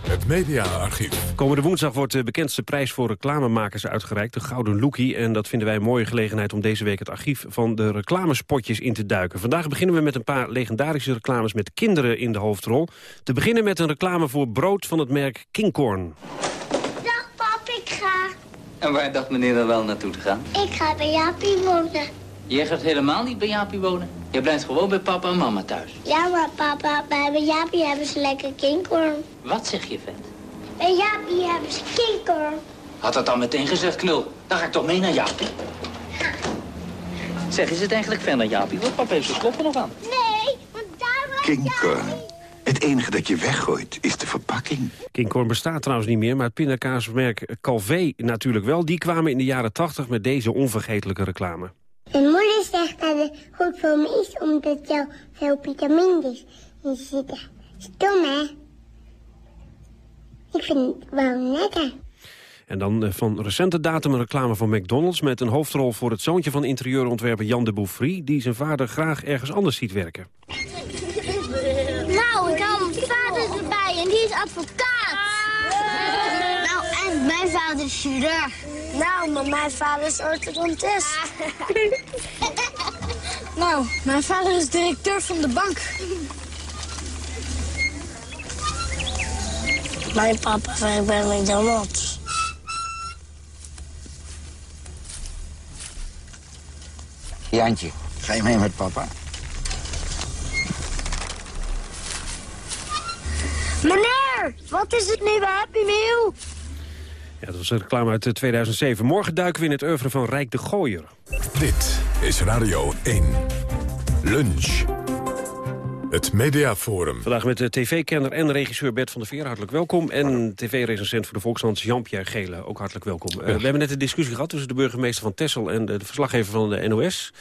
Het mediaarchief. Komende woensdag wordt de bekendste prijs voor reclamemakers uitgereikt, de Gouden Lookie. En dat vinden wij een mooie gelegenheid om deze week het archief van de reclamespotjes in te duiken. Vandaag beginnen we met een paar legendarische reclames met kinderen in de hoofdrol. Te beginnen met een reclame voor brood van het merk Kingcorn. Dag pap, ik ga. En waar dacht meneer dan wel naartoe te gaan? Ik ga bij Jaapie wonen. Jij gaat helemaal niet bij Jaapie wonen. Je blijft gewoon bij papa en mama thuis. Ja, maar papa, bij Jaapie hebben ze lekker kinkorn. Wat zeg je, vent? Bij Jaapie hebben ze kinkorn. Had dat dan meteen gezegd, knul. Dan ga ik toch mee naar Jaapie. Zeg, is het eigenlijk ver naar Jaapie? Want papa heeft zijn kloppen nog aan. Nee, want daar was Kinkorn. Het enige dat je weggooit is de verpakking. Kingcorn bestaat trouwens niet meer, maar het pindakaasmerk Calvé natuurlijk wel. Die kwamen in de jaren 80 met deze onvergetelijke reclame. Mijn moeder zegt dat het goed voor me is, omdat er veel vitamines in zitten. Stom, hè? Ik vind het wel lekker. En dan eh, van recente datum een reclame van McDonald's... met een hoofdrol voor het zoontje van interieurontwerper Jan de Bouffry... die zijn vader graag ergens anders ziet werken. Nou, ik hou mijn vader erbij en die is advocaat. Nou, en mijn vader is chirurg. Nou, maar mijn vader is orthodontist. nou, mijn vader is directeur van de bank. Mijn papa werkt bij McDonald's. Jantje, Ga je mee met papa? Meneer, wat is het nieuwe Happy Meal? Ja, dat was een reclame uit 2007. Morgen duiken we in het oeuvre van Rijk de Gooier. Dit is Radio 1. Lunch. Het Mediaforum. Vandaag met de tv-kenner en regisseur Bert van der Veer. Hartelijk welkom. En tv-recensent voor de Volkskrant Jean-Pierre Gele. Ook hartelijk welkom. Uh, we hebben net een discussie gehad tussen de burgemeester van Tessel... en de, de verslaggever van de NOS.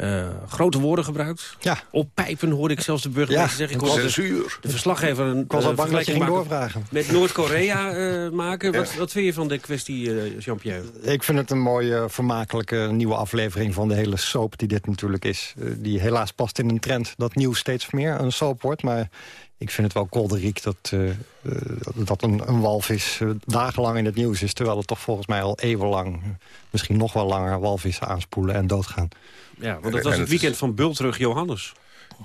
Uh, grote woorden gebruikt. Ja. Op pijpen hoorde ik zelfs de burgemeester zeggen. Ik was censuur. De verslaggever een ik was al bang dat je ging doorvragen. Met Noord-Korea uh, maken. Wat, wat vind je van de kwestie, Jean-Pierre? Ik vind het een mooie, vermakelijke nieuwe aflevering van de hele soap die dit natuurlijk is. die helaas past in een trend dat nieuws steeds meer een soap wordt. Maar ik vind het wel kolderiek dat, uh, dat een, een walvis uh, dagenlang in het nieuws is... terwijl het toch volgens mij al eeuwenlang, misschien nog wel langer... walvissen aanspoelen en doodgaan. Ja, want dat was het weekend van Bultrug Johannes.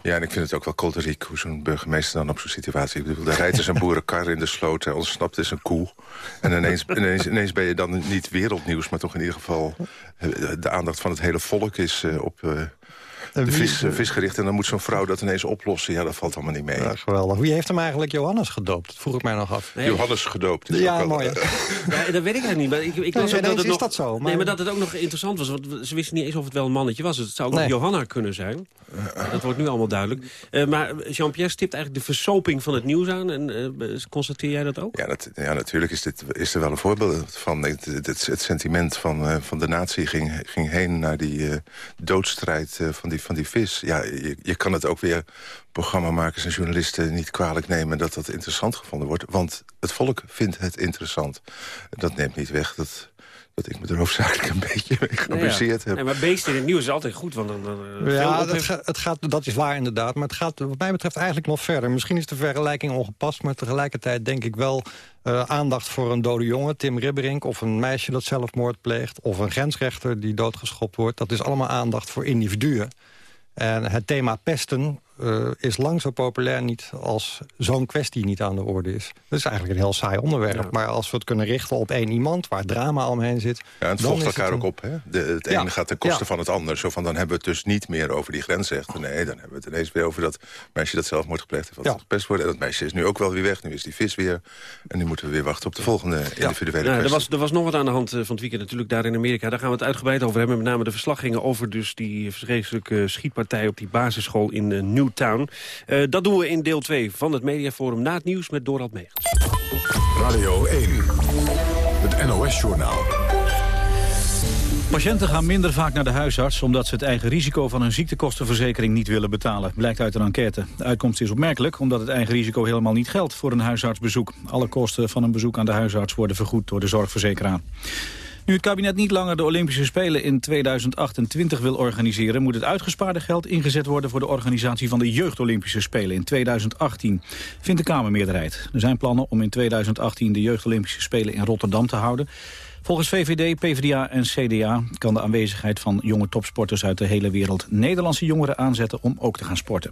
Ja, en ik vind het ook wel kolderiek hoe zo'n burgemeester dan op zo'n situatie... Ik bedoel, daar rijdt dus een boerenkar in de sloot, hij ontsnapt is een koe. En ineens, ineens, ineens ben je dan niet wereldnieuws... maar toch in ieder geval de aandacht van het hele volk is op... De vis, visgericht. En dan moet zo'n vrouw dat ineens oplossen. Ja, dat valt allemaal niet mee. Ja, geweldig. Wie heeft hem eigenlijk Johannes gedoopt? Dat vroeg ik mij nog af. Nee. Johannes gedoopt. Is ja, wel, mooi. ja, dat weet ik eigenlijk niet. Maar ik, ik nee, dat het is nog, dat zo. Maar... Nee, maar dat het ook nog interessant was. Want ze wisten niet eens of het wel een mannetje was. Het zou ook nee. nog Johanna kunnen zijn. Dat wordt nu allemaal duidelijk. Uh, maar Jean-Pierre stipt eigenlijk de versoping van het nieuws aan. En uh, constateer jij dat ook? Ja, dat, ja natuurlijk is, dit, is er wel een voorbeeld van. Het, het, het sentiment van, uh, van de natie ging, ging heen naar die doodstrijd van, die, van die vis. Ja, je, je kan het ook weer programmamakers en journalisten niet kwalijk nemen... dat dat interessant gevonden wordt. Want het volk vindt het interessant. Dat neemt niet weg dat dat ik me er hoofdzakelijk een beetje mee geamuseerd ja. heb. Nee, maar beesten in het nieuws is altijd goed. Want dan, dan, ja, dat, ga, het gaat, dat is waar inderdaad. Maar het gaat wat mij betreft eigenlijk nog verder. Misschien is de vergelijking ongepast, maar tegelijkertijd denk ik wel... Uh, aandacht voor een dode jongen, Tim Ribberink... of een meisje dat zelfmoord pleegt... of een grensrechter die doodgeschopt wordt. Dat is allemaal aandacht voor individuen. En het thema pesten uh, is lang zo populair niet als zo'n kwestie niet aan de orde is. Dat is eigenlijk een heel saai onderwerp. Ja. Maar als we het kunnen richten op één iemand, waar drama omheen zit... Ja, het volgt elkaar ook op. Hè? De, het ene ja. gaat ten koste ja. van het ander. Zo van, dan hebben we het dus niet meer over die grensrechten. Nee, dan hebben we het ineens weer over dat meisje dat zelfmoord gepleegd heeft... wat gepest wordt. En dat meisje is nu ook wel weer weg. Nu is die vis weer. En nu moeten we weer wachten op de volgende individuele ja, er, was, er was nog wat aan de hand van het weekend natuurlijk daar in Amerika. Daar gaan we het uitgebreid over hebben. Met name de verslaggingen over dus die vreselijke schietpartij... op die basisschool in uh, Newtown. Uh, dat doen we in deel 2 van het Mediaforum na het nieuws met Dorald Megens. Radio 1, het NOS-journaal. Patiënten gaan minder vaak naar de huisarts... omdat ze het eigen risico van hun ziektekostenverzekering niet willen betalen. Blijkt uit een enquête. De uitkomst is opmerkelijk omdat het eigen risico helemaal niet geldt... voor een huisartsbezoek. Alle kosten van een bezoek aan de huisarts worden vergoed door de zorgverzekeraar. Nu het kabinet niet langer de Olympische Spelen in 2028 wil organiseren... moet het uitgespaarde geld ingezet worden voor de organisatie van de Jeugd-Olympische Spelen in 2018, vindt de Kamermeerderheid. Er zijn plannen om in 2018 de Jeugd-Olympische Spelen in Rotterdam te houden. Volgens VVD, PvdA en CDA kan de aanwezigheid van jonge topsporters uit de hele wereld... Nederlandse jongeren aanzetten om ook te gaan sporten.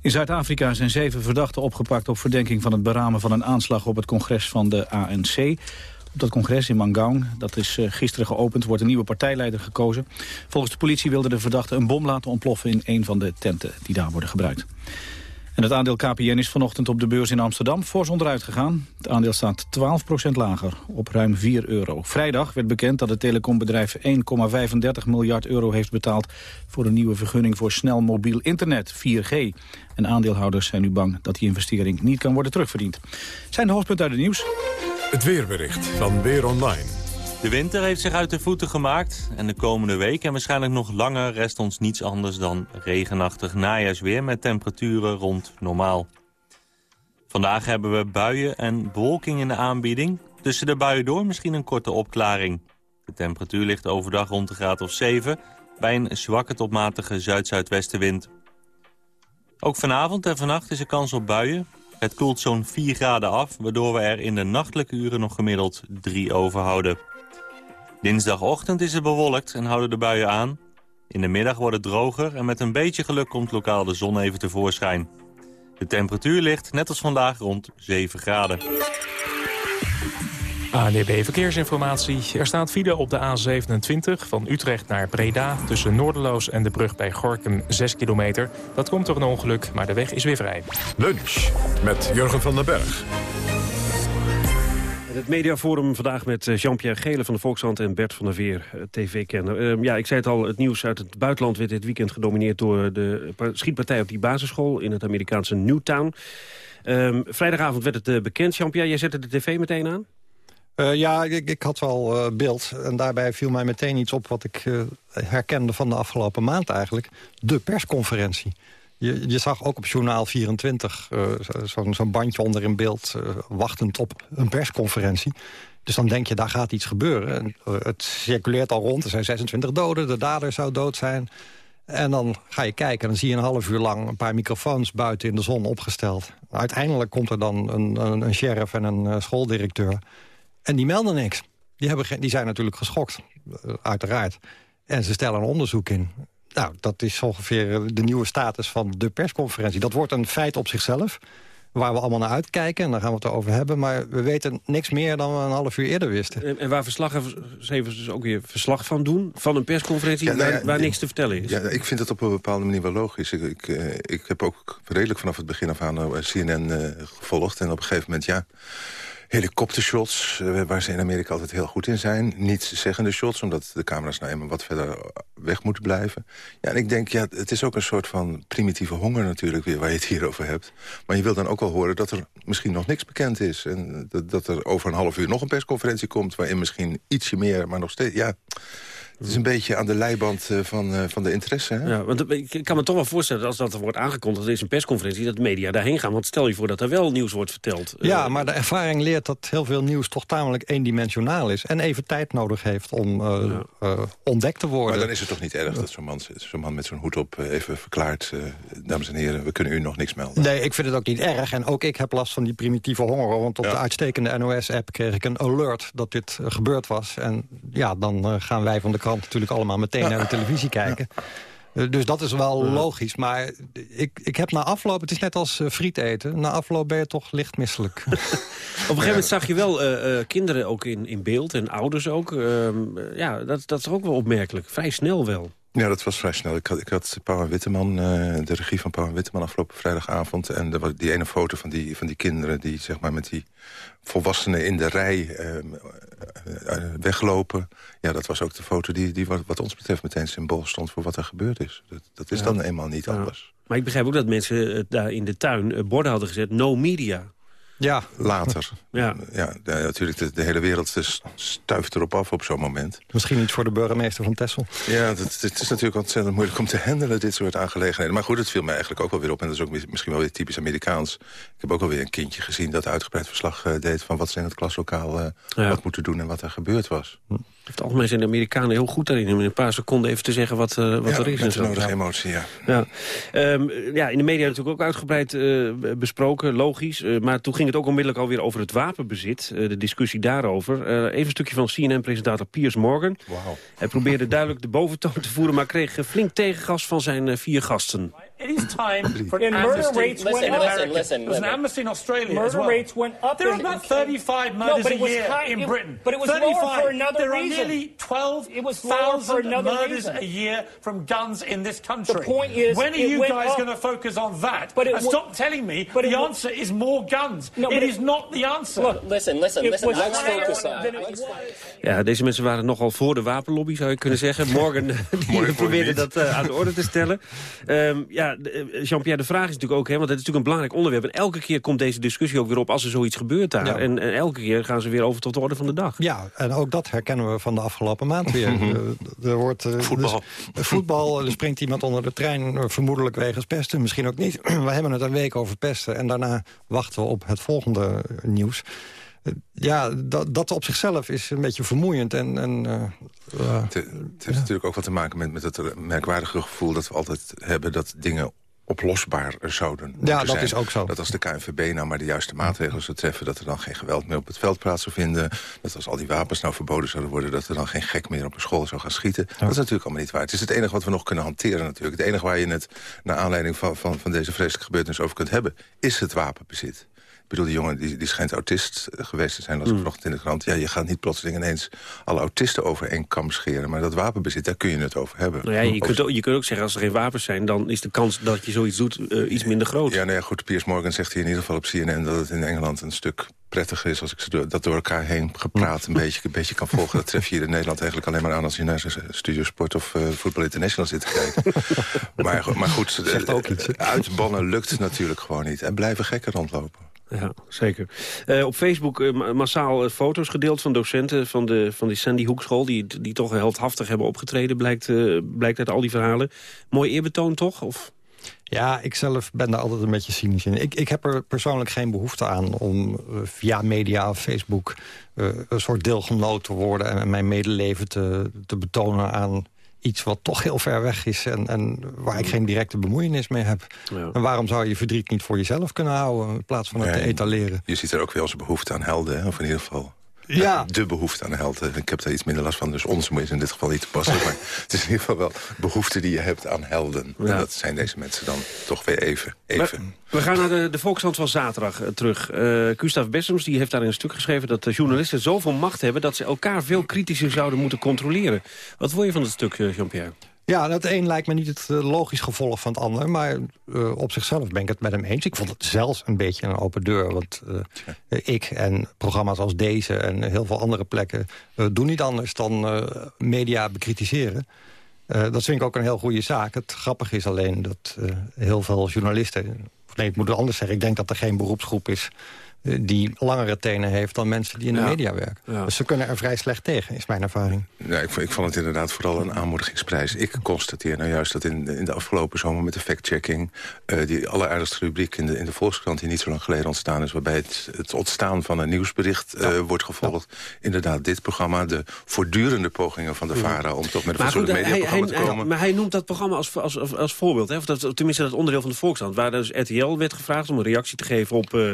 In Zuid-Afrika zijn zeven verdachten opgepakt op verdenking van het beramen van een aanslag op het congres van de ANC. Op dat congres in Mangaung, dat is uh, gisteren geopend, wordt een nieuwe partijleider gekozen. Volgens de politie wilden de verdachten een bom laten ontploffen in een van de tenten die daar worden gebruikt. En het aandeel KPN is vanochtend op de beurs in Amsterdam fors onderuit gegaan. Het aandeel staat 12% lager, op ruim 4 euro. Vrijdag werd bekend dat het telecombedrijf 1,35 miljard euro heeft betaald... voor een nieuwe vergunning voor snel mobiel internet, 4G. En aandeelhouders zijn nu bang dat die investering niet kan worden terugverdiend. Zijn de hoofdpunten uit het nieuws? Het weerbericht van Weer Online. De winter heeft zich uit de voeten gemaakt en de komende week en waarschijnlijk nog langer rest ons niets anders dan regenachtig najaarsweer met temperaturen rond normaal. Vandaag hebben we buien en bewolking in de aanbieding. Tussen de buien door misschien een korte opklaring. De temperatuur ligt overdag rond de graad of 7 bij een zwakke tot matige zuid-zuidwestenwind. Ook vanavond en vannacht is er kans op buien. Het koelt zo'n 4 graden af, waardoor we er in de nachtelijke uren nog gemiddeld 3 overhouden. Dinsdagochtend is het bewolkt en houden de buien aan. In de middag wordt het droger en met een beetje geluk komt lokaal de zon even tevoorschijn. De temperatuur ligt, net als vandaag, rond 7 graden. ANDB Verkeersinformatie. Er staat file op de A27 van Utrecht naar Breda... tussen Noorderloos en de brug bij Gorkum 6 kilometer. Dat komt door een ongeluk, maar de weg is weer vrij. Lunch met Jurgen van den Berg. Het mediaforum vandaag met eh, Jean-Pierre Gele van de Volkshand en Bert van der Veer, eh, tv-kenner. Uh, ja, ik zei het al, het nieuws uit het buitenland werd dit weekend gedomineerd... door de schietpartij op die basisschool in het Amerikaanse Newtown. Um, vrijdagavond werd het uh, bekend. Jean-Pierre, jij zette de tv meteen aan? Uh, ja, ik, had wel uh, beeld. En daarbij viel mij meteen iets op wat ik uh, herkende van de afgelopen maand eigenlijk. De persconferentie. Je, je zag ook op Journaal 24 zo'n zo bandje onder in beeld... wachtend op een persconferentie. Dus dan denk je, daar gaat iets gebeuren. En, het circuleert al rond, er zijn 26 doden, de dader zou dood zijn... En dan ga je kijken en dan zie je een half uur lang... een paar microfoons buiten in de zon opgesteld. Uiteindelijk komt er dan een, een, een sheriff en een schooldirecteur. En die melden niks. Die, hebben die zijn natuurlijk geschokt, uh, uiteraard. En ze stellen een onderzoek in. Nou, dat is ongeveer de nieuwe status van de persconferentie. Dat wordt een feit op zichzelf waar we allemaal naar uitkijken. En daar gaan we het over hebben. Maar we weten niks meer dan we een half uur eerder wisten. En, en waar verslaggevers dus ook weer verslag van doen... van een persconferentie ja, nou ja, waar, waar, niks te vertellen is. Ja, ik vind het op een bepaalde manier wel logisch. Ik, ik, uh, ik heb ook redelijk vanaf het begin af aan CNN uh, gevolgd. En op een gegeven moment, ja helikoptershots, uh, waar ze in Amerika altijd heel goed in zijn. Niet zeggende shots, omdat de camera's nou eenmaal wat verder weg moeten blijven. Ja, en ik denk, ja, het is ook een soort van primitieve honger natuurlijk weer... waar je het hier over hebt. Maar je wil dan ook wel horen dat er misschien nog niks bekend is. En dat, dat er over een half uur nog een persconferentie komt... waarin misschien ietsje meer, maar nog steeds... Ja, het is een beetje aan de leiband uh, van, uh, van de interesse. Hè? Ja, want ik kan me toch wel voorstellen als dat er wordt aangekondigd... er is een persconferentie, dat de media daarheen gaan. Want stel je voor dat er wel nieuws wordt verteld. Ja, uh, maar de ervaring leert dat heel veel nieuws toch tamelijk eendimensionaal is. En even tijd nodig heeft om ja. ontdekt te worden. Maar dan is het toch niet erg dat zo'n man, zo man met zo'n hoed op even verklaart... dames en heren, we kunnen u nog niks melden. Nee, ik vind het ook niet erg. En ook ik heb last van die primitieve honger. Want op ja. de uitstekende NOS-app kreeg ik een alert dat dit gebeurd was. En ja, dan gaan wij van de krant natuurlijk allemaal meteen naar de televisie kijken. Dus dat is wel logisch. Maar ik, ik heb na afloop, het is net als uh, friet eten... na afloop ben je toch licht misselijk. Op een gegeven moment zag je wel uh, uh, kinderen ook in, in beeld en ouders ook. ja, dat, dat is ook wel opmerkelijk. Vrij snel wel. Ja, dat was vrij snel. Ik had, ik had Pauw en Witteman, de regie van Pauw en Witteman afgelopen vrijdagavond. En er was die ene foto van die, van die kinderen die zeg maar met die volwassenen in de rij weglopen. Ja, dat was ook de foto die, die wat, wat ons betreft meteen symbool stond voor wat er gebeurd is. Dat, dat is ja. dan eenmaal niet anders. Maar ik begrijp ook dat mensen daar in de tuin borden hadden gezet, no media. Ja. Later. ja. Ja, natuurlijk, de, de, hele wereld stuift erop af op zo'n moment. Misschien niet voor de burgemeester van Texel. Ja, het, het is natuurlijk ontzettend moeilijk om te handelen, dit soort aangelegenheden. Maar goed, het viel mij eigenlijk ook wel weer op. En dat is ook misschien wel weer typisch Amerikaans. Ik heb ook alweer een kindje gezien dat uitgebreid verslag uh, deed... van wat ze in het klaslokaal uh, ja. wat moeten doen en wat er gebeurd was. Hm. Het algemeen zijn de Amerikanen heel goed daarin... om in een paar seconden even te zeggen wat, uh, wat ja, er is. met de nodige emotie, ja. Ja. Um, ja, in de media natuurlijk ook uitgebreid uh, besproken, logisch. Uh, maar toen ging het ook onmiddellijk alweer over het wapenbezit. de discussie daarover. even een stukje van CNN-presentator Piers Morgan. Wow. Hij probeerde duidelijk de boventoon te voeren... maar kreeg flink tegengas van zijn vier gasten. It is time for an amnesty rates listen, in listen, America. listen, There's an amnesty in Australia murder as well. rates went up. There are about 35 murders no, a year high, in it, Britain. But it was 35. lower for another there reason. are nearly 12,000 murders reason. a year from guns in this country. The point is, when are it you went guys going to focus on that? But it and stop telling me but the it answer is more guns. No, it but not the answer. Look, listen, listen, It listen. was Let's higher focus on. than it Let's was. Ja, deze mensen waren nogal voor de wapenlobby, zou je kunnen zeggen. Morgan die probeerde dat uh, aan de orde te stellen. Um, ja, uh, Jean-Pierre, de vraag is natuurlijk ook... Hè, want het is natuurlijk een belangrijk onderwerp. En elke keer komt deze discussie ook weer op als er zoiets gebeurt daar. Ja. En, en, elke keer gaan ze weer over tot de orde van de dag. Ja, en ook dat herkennen we van de afgelopen maand weer. uh, er wordt, uh, Voetbal. Dus, voetbal, er springt iemand onder de trein, vermoedelijk wegens pesten. Misschien ook niet. we hebben het een week over pesten. En daarna wachten we op het volgende nieuws. Ja, dat, dat op zichzelf is een beetje vermoeiend. En, en, het, het heeft ja. natuurlijk ook wat te maken met, met het merkwaardige gevoel... dat we altijd hebben dat dingen oplosbaar zouden Ja, dat zijn. is ook zo. Dat als de KNVB nou maar de juiste maatregelen zou treffen... dat er dan geen geweld meer op het veld plaats zou vinden. Dat als al die wapens nou verboden zouden worden... dat er dan geen gek meer op een school zou gaan schieten. Ja. Dat is natuurlijk allemaal niet waar. Het is het enige wat we nog kunnen hanteren natuurlijk. Het enige waar je het naar aanleiding van, van, van deze vreselijke gebeurtenis over kunt hebben... is het wapenbezit. Bedoel, die jongen die, die schijnt autist geweest te zijn... als ik Mm. vanochtend in de krant. Ja, je gaat niet plotseling ineens alle autisten over één kam scheren. Maar dat wapenbezit, daar kun je het over hebben. Nou ja, je kunt, ook, je kunt ook zeggen, als er geen wapens zijn... dan is de kans dat je zoiets doet eh, iets minder groot. Ja, nou ja, goed. Piers Morgan zegt hier in ieder geval op CNN... dat het in Engeland een stuk prettiger is... als ik ze dat door elkaar heen gepraat een, beetje, een beetje kan volgen. Dat tref je hier in Nederland eigenlijk alleen maar aan... als je naar Studio Sport of eh Voetbal International zit te kijken. maar, maar goed, Zegt ook iets, uitbannen lukt natuurlijk gewoon niet. En blijven gekken rondlopen. Ja, zeker. Eh, op Facebook eh, ma- massaal eh, foto's gedeeld van docenten van de, van die Sandy Hook school... die, die toch heldhaftig hebben opgetreden, blijkt, blijkt uit al die verhalen. Mooi eerbetoon toch? Of... Ja, ik zelf ben daar altijd een beetje cynisch in. Ik, ik heb er persoonlijk geen behoefte aan om via media of Facebook... een soort deelgenoot te worden en mijn medeleven te, te betonen aan iets wat toch heel ver weg is... en, en waar ik geen directe bemoeienis mee heb. Ja. En waarom zou je verdriet niet voor jezelf kunnen houden... in plaats van het te etaleren? Je ziet er ook wel eens behoefte aan helden, hè? of in ieder geval... Ja. De behoefte aan helden. Ik heb daar iets minder last van, dus ons is in dit geval niet te passen. maar het is in ieder geval wel behoefte die je hebt aan helden. Ja. En dat zijn deze mensen dan toch weer even. even. We gaan naar de, de Volkskrant van zaterdag eh, terug. Eh Gustav Bessems die heeft daar in een stuk geschreven... dat de journalisten zoveel macht hebben... dat ze elkaar veel kritischer zouden moeten controleren. Wat vond je van het stuk, eh, Jean-Pierre? Ja, het een lijkt me niet het eh, logisch gevolg van het ander. Maar eh, op zichzelf ben ik het met hem eens. Ik vond het zelfs een beetje een open deur. Want eh, ik en programma's als deze en heel veel andere plekken... eh, doen niet anders dan media bekritiseren. Dat vind ik ook een heel goede zaak. Het grappige is alleen dat heel veel journalisten... Nee, ik moet het anders zeggen. Ik denk dat er geen beroepsgroep is die langere tenen heeft dan mensen die in de Ja. media werken. Ja. Dus ze kunnen er vrij slecht tegen, is mijn ervaring. Ja, ik, vond- ik vond het inderdaad vooral een aanmoedigingsprijs. Ik constateer nou juist dat in, in de afgelopen zomer met de fact-checking... eh, die alleraardigste rubriek in de, in de Volkskrant die niet zo lang geleden ontstaan is... waarbij het, het ontstaan van een nieuwsbericht eh, wordt gevolgd. Inderdaad, dit programma, de voortdurende pogingen van de VARA... om toch met een fatsoenlijk hij, mediaprogramma te hij- komen. maar hij noemt dat programma als, als, als, als voorbeeld. Hè? Of dat, tenminste, dat onderdeel van de Volkskrant. Waar dus RTL werd gevraagd om een reactie te geven op, eh,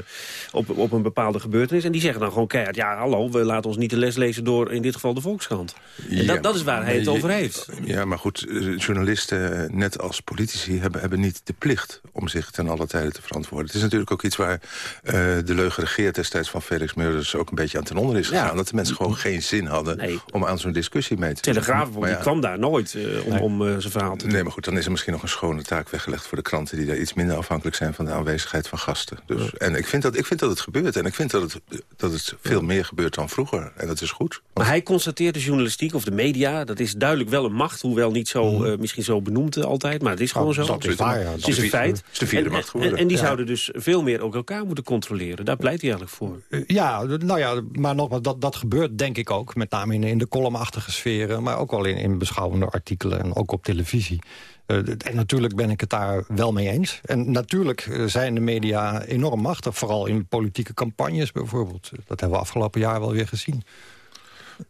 op, op een bepaalde gebeurtenis. En die zeggen dan gewoon keihard... ja, hallo, we laten ons niet de les lezen door in dit geval de Volkskrant. En Ja, dat, dat is waar hij het over heeft. Ja, maar goed, eh, journalisten, eh, net als politici... Hebben, hebben niet de plicht om zich ten alle tijde te verantwoorden. Het is natuurlijk ook iets waar eh, de leugen regeert... destijds van Felix Meurders ook een beetje aan ten onder is gegaan. Dat de mensen gewoon geen zin hadden om aan zo'n discussie mee te. Telegraaf ja, die kwam daar nooit om, om zijn verhaal te doen. Nee, maar goed, dan is er misschien nog een schone taak weggelegd voor de kranten... die daar iets minder afhankelijk zijn van de aanwezigheid van gasten. Dus, En ik vind, dat, ik vind dat het gebeurt. En ik vind dat het, dat het veel meer gebeurt dan vroeger. En dat is goed. Maar hij constateert de journalistiek of de media... dat is duidelijk wel een macht, hoewel niet zo, eh, misschien zo benoemd eh, altijd... maar het is gewoon Oh, zo. dat is waar, ja. Het is een feit. het is de vierde En- macht geworden. En, en die Ja. zouden dus veel meer ook elkaar moeten controleren. Daar pleit hij eigenlijk voor. Ja, nou ja, maar nogmaals, dat, dat gebeurt denk ik ook. Met name in, in de columnachtige sferen, maar ook wel in, in beschouwende artikelen en ook op televisie. Eh, en natuurlijk ben ik het daar wel mee eens. En natuurlijk eh, zijn de media enorm machtig, vooral in politieke campagnes bijvoorbeeld. Dat hebben we afgelopen jaar wel weer gezien.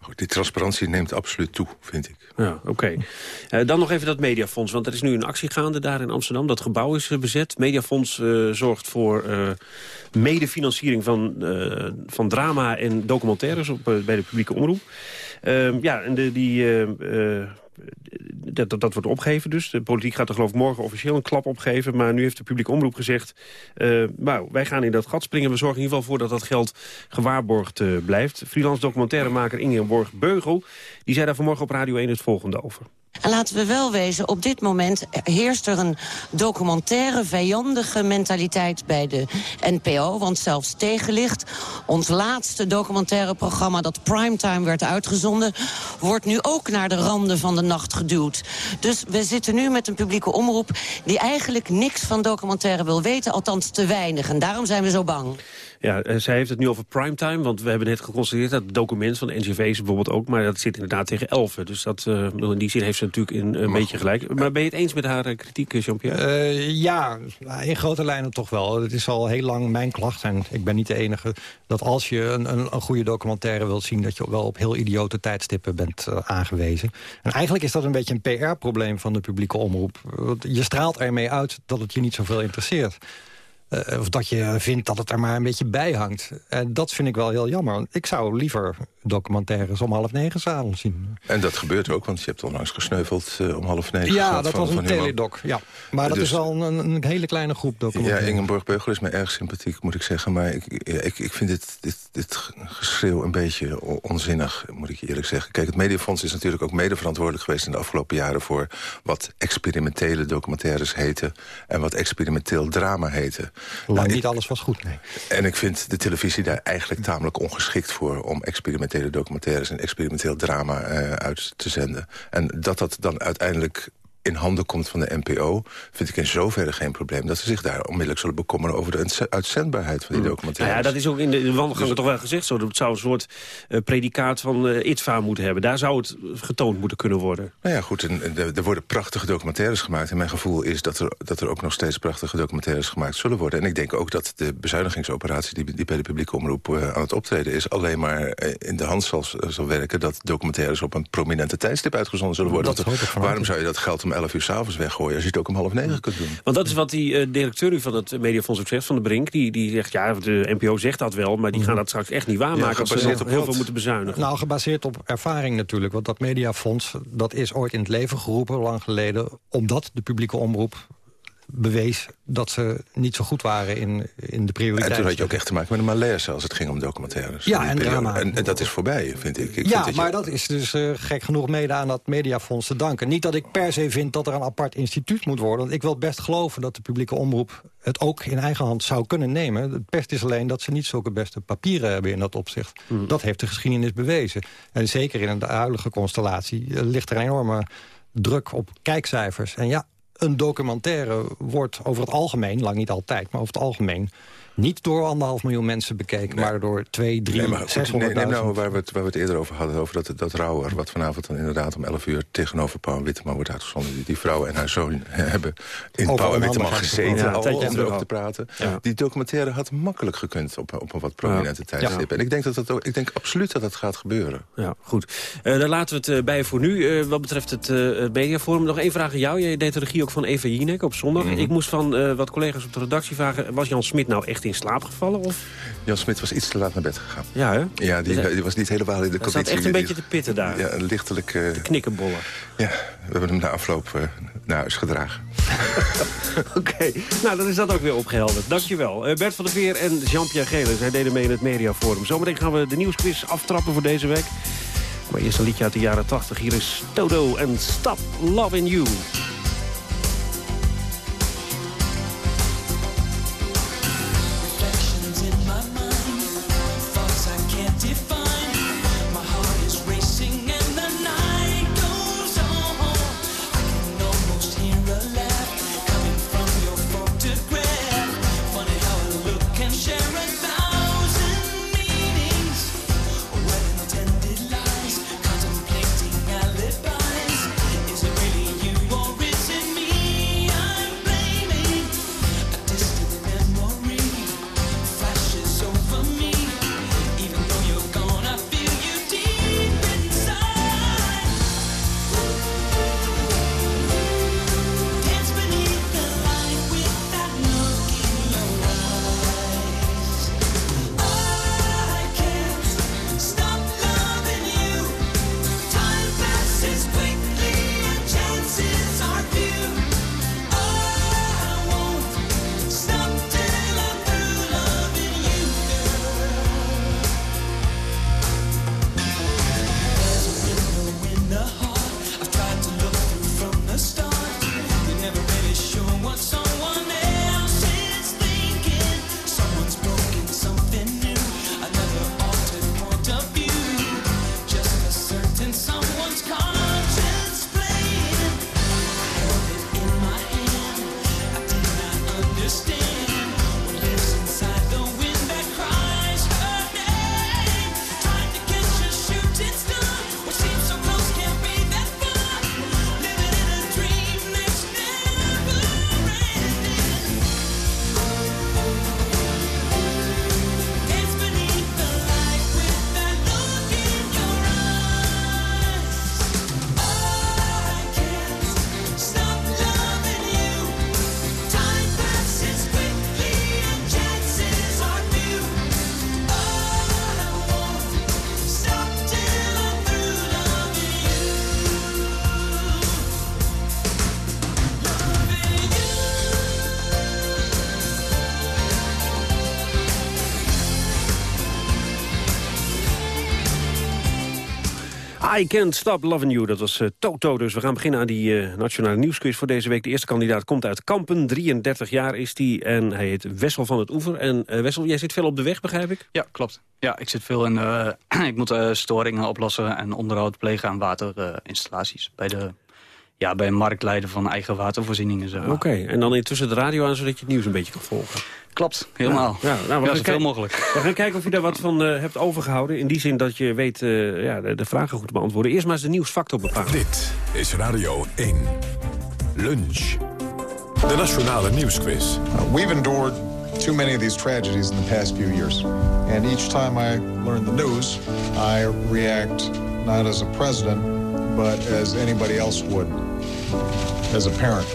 Goed, die transparantie neemt absoluut toe, vind ik. Ja, oké. Eh, dan nog even dat Mediafonds, want er is nu een actie gaande daar in Amsterdam. Dat gebouw is eh, bezet. Mediafonds eh, zorgt voor eh, medefinanciering van, eh, van drama en documentaires op, eh, bij de publieke omroep. Ehm, ja, en de, die... dat, dat, wordt opgegeven dus. De politiek gaat er geloof ik morgen officieel een klap opgeven. Maar nu heeft de publieke omroep gezegd... nou, wij gaan in dat gat springen. We zorgen in ieder geval voor dat dat geld gewaarborgd eh, blijft. Freelance documentairemaker Ingeborg Beugel... die zei daar vanmorgen op Radio 1 het volgende over. En laten we wel wezen, op dit moment heerst er een documentaire vijandige mentaliteit bij de NPO. Want zelfs Tegenlicht, ons laatste documentaire programma dat primetime werd uitgezonden, wordt nu ook naar de randen van de nacht geduwd. Dus we zitten nu met een publieke omroep die eigenlijk niks van documentaire wil weten, althans te weinig. En daarom zijn we zo bang. Ja, eh, zij heeft het nu over primetime, want we hebben net geconstateerd... dat het document van de NGV is bijvoorbeeld ook... maar dat zit inderdaad tegen 11. Dus dat, eh, in die zin heeft ze natuurlijk in, een beetje gelijk. Maar ben je het eens met haar eh, kritiek, Jean-Pierre? Ja, in grote lijnen toch wel. Het is al heel lang mijn klacht, en ik ben niet de enige... dat als je een, een, een goede documentaire wilt zien... dat je wel op heel idiote tijdstippen bent aangewezen. En eigenlijk is dat een beetje een PR-probleem van de publieke omroep. Je straalt ermee uit dat het je niet zoveel interesseert. Uh, of dat je vindt dat het er maar een beetje bij hangt. En dat vind ik wel heel jammer. Ik zou liever documentaires om half negen s'avonds zien. En dat gebeurt ook, want je hebt onlangs gesneuveld uh, om half negen. Ja, dat was een teledoc. Ja. Maar dat dus, is al een, een, hele kleine groep documentaires. Ja, Ingeborg Beugel is me erg sympathiek, moet ik zeggen. Maar ik, ik, ik vind dit, dit, dit geschreeuw een beetje onzinnig, moet ik je eerlijk zeggen. Kijk, het Mediafonds is natuurlijk ook mede verantwoordelijk geweest... in de afgelopen jaren voor wat experimentele documentaires heten... en wat experimenteel drama heten. Lang nou, niet alles was goed, nee. En ik vind de televisie daar eigenlijk tamelijk ongeschikt voor... om experimentele documentaires en experimenteel drama uh, uit te zenden. En dat dat dan uiteindelijk in handen komt van de NPO... vind ik in zoverre geen probleem dat ze zich daar onmiddellijk zullen bekommeren... over de uitzendbaarheid van die documentaires. Nou ja, dat is ook in de wandelgangen dus... toch wel gezegd zo. Dat zou een soort uh, predicaat van uh, ITVA moeten hebben. Daar zou het getoond moeten kunnen worden. Nou ja, goed, en, er worden prachtige documentaires gemaakt. En mijn gevoel is dat er, dat er ook nog steeds prachtige documentaires gemaakt zullen worden. En ik denk ook dat de bezuinigingsoperatie die, die bij de publieke omroep uh, aan het optreden is... alleen maar in de hand zal, zal werken dat documentaires op een prominente tijdstip uitgezonden zullen worden. Dat, waarom zou je dat geld om 11 uur s'avonds weggooien... als je het ook om half negen kunt doen. Want dat is wat die uh, directeur van het Mediafonds ook zegt, van de Brink. Die, die zegt, ja, de NPO zegt dat wel... maar die gaan dat straks echt niet waarmaken ja, als ze heel, heel veel moeten bezuinigen. Nou, gebaseerd op ervaring natuurlijk. Want dat Mediafonds, dat is ooit in het leven geroepen, lang geleden... omdat de publieke omroep bewees dat ze niet zo goed waren in, in de prioriteiten. En toen had je ook echt te maken met een malaise als het ging om documentaires. Ja, en drama. En, en, dat is voorbij, vind ik. ik ja, vind maar dat is dus uh, gek genoeg mede aan dat Mediafonds te danken. Niet dat ik per se vind dat er een apart instituut moet worden. Want ik wil best geloven dat de publieke omroep het ook in eigen hand zou kunnen nemen. Het pest is alleen dat ze niet zulke beste papieren hebben in dat opzicht. Hmm. Dat heeft de geschiedenis bewezen. En zeker in de huidige constellatie eh, ligt er een enorme druk op kijkcijfers. En ja, een documentaire wordt over het algemeen, lang niet altijd... maar over het algemeen niet door anderhalf miljoen mensen bekeken... maar door twee, drie, nee, maar Neem nou waar we, het, waar we het eerder over hadden, over dat, dat rouwer... wat vanavond dan inderdaad om 11 uur tegenover Pauw en Witteman wordt uitgezonden. Die, die vrouw en haar zoon hebben in over en Witteman gezeten ja, al om erover te praten. Die documentaire had makkelijk gekund op, op een wat prominente ja. tijdstip. En ik denk, dat dat ook, ik denk absoluut dat dat gaat gebeuren. Ja, goed. Uh, daar laten we het uh, bij voor nu. Uh, wat betreft het mediaforum, nog één vraag aan jou. Jij deed de regie ook van Eva Jinek op zondag. Mm Ik moest van wat collega's op de redactie vragen... was Jan Smit nou echt in slaap gevallen? Of? Jan Smit was iets te laat naar bed gegaan. Ja, hè? Ja, die, die was niet helemaal in de conditie. Hij zat echt een beetje te pitten daar. Ja, lichtelijk... Uh, knikkenbollen. Ja, we hebben hem na afloop uh, naar huis gedragen. Oké, nou dan is dat ook weer opgehelderd. Dankjewel. Uh, Bert van der Veer en Jean-Pierre Gele, zij deden mee in het Mediaforum. Zometeen gaan we de nieuwsquiz aftrappen voor deze week. Maar eerst een liedje uit de jaren 80. Hier is Toto en Stop Loving You. I Can't Stop Loving You, dat was uh, Toto. Dus we gaan beginnen aan die uh, nationale nieuwsquiz voor deze week. De eerste kandidaat komt uit Kampen, 33 jaar is hij. En hij heet Wessel van het Oever. En uh, Wessel, jij zit veel op de weg, begrijp ik? Ja, klopt. Ja, ik zit veel in... ik moet storingen oplossen en onderhoud plegen aan waterinstallaties. bij de ja, bij een marktleider van eigen watervoorzieningen. Oké, en dan intussen de radio aan, zodat je het nieuws een beetje kan volgen. Klopt, helemaal. Ja, nou, we ja, zoveel mogelijk. We gaan kijken of je daar wat van uh, hebt overgehouden. In die zin dat je weet uh, ja, de, de, vragen goed te beantwoorden. Eerst maar eens de nieuwsfactor bepalen. Dit is Radio 1. Lunch. De Nationale Nieuwsquiz. Uh, we've endured too many of these tragedies in the past few years. And each time I learn the news, I react not as a president, but as anybody else would, as a parent.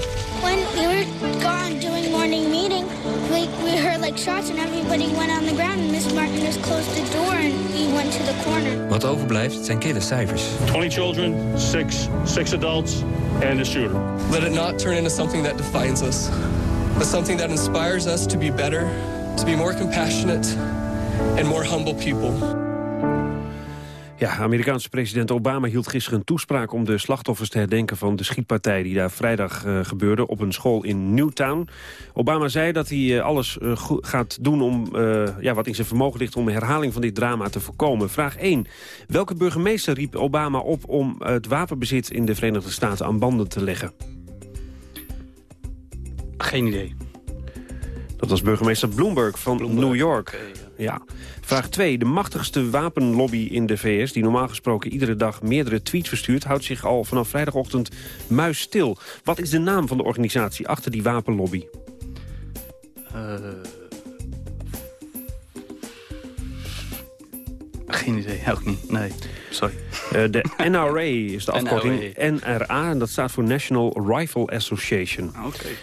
When we were gone doing morning meeting, we, we heard like shots and everybody went on the ground and Miss Martin just closed the door and we went to the corner. Wat overblijft zijn kille cijfers. 20 children, 6 six adults and a shooter. Let it not turn into something that defines us, but something that inspires us to be better, to be more compassionate and more humble people. Ja, Amerikaanse president Obama hield gisteren een toespraak... om de slachtoffers te herdenken van de schietpartij die daar vrijdag uh, gebeurde... op een school in Newtown. Obama zei dat hij uh, alles uh, gaat doen om, ja, wat in zijn vermogen ligt... om een herhaling van dit drama te voorkomen. Vraag 1. Welke burgemeester riep Obama op om het wapenbezit in de Verenigde Staten aan banden te leggen? Geen idee. Dat was burgemeester Bloomberg van Bloomberg. New York. Okay, ja. Vraag 2. De machtigste wapenlobby in de VS, die normaal gesproken iedere dag meerdere tweets verstuurt... houdt zich al vanaf vrijdagochtend muisstil. Wat is de naam van de organisatie achter die wapenlobby? Uh... Geen idee, ook niet. Nee, sorry. Uh, de NRA is de afkorting. NRA, en dat staat voor National Rifle Association. Oké. Okay.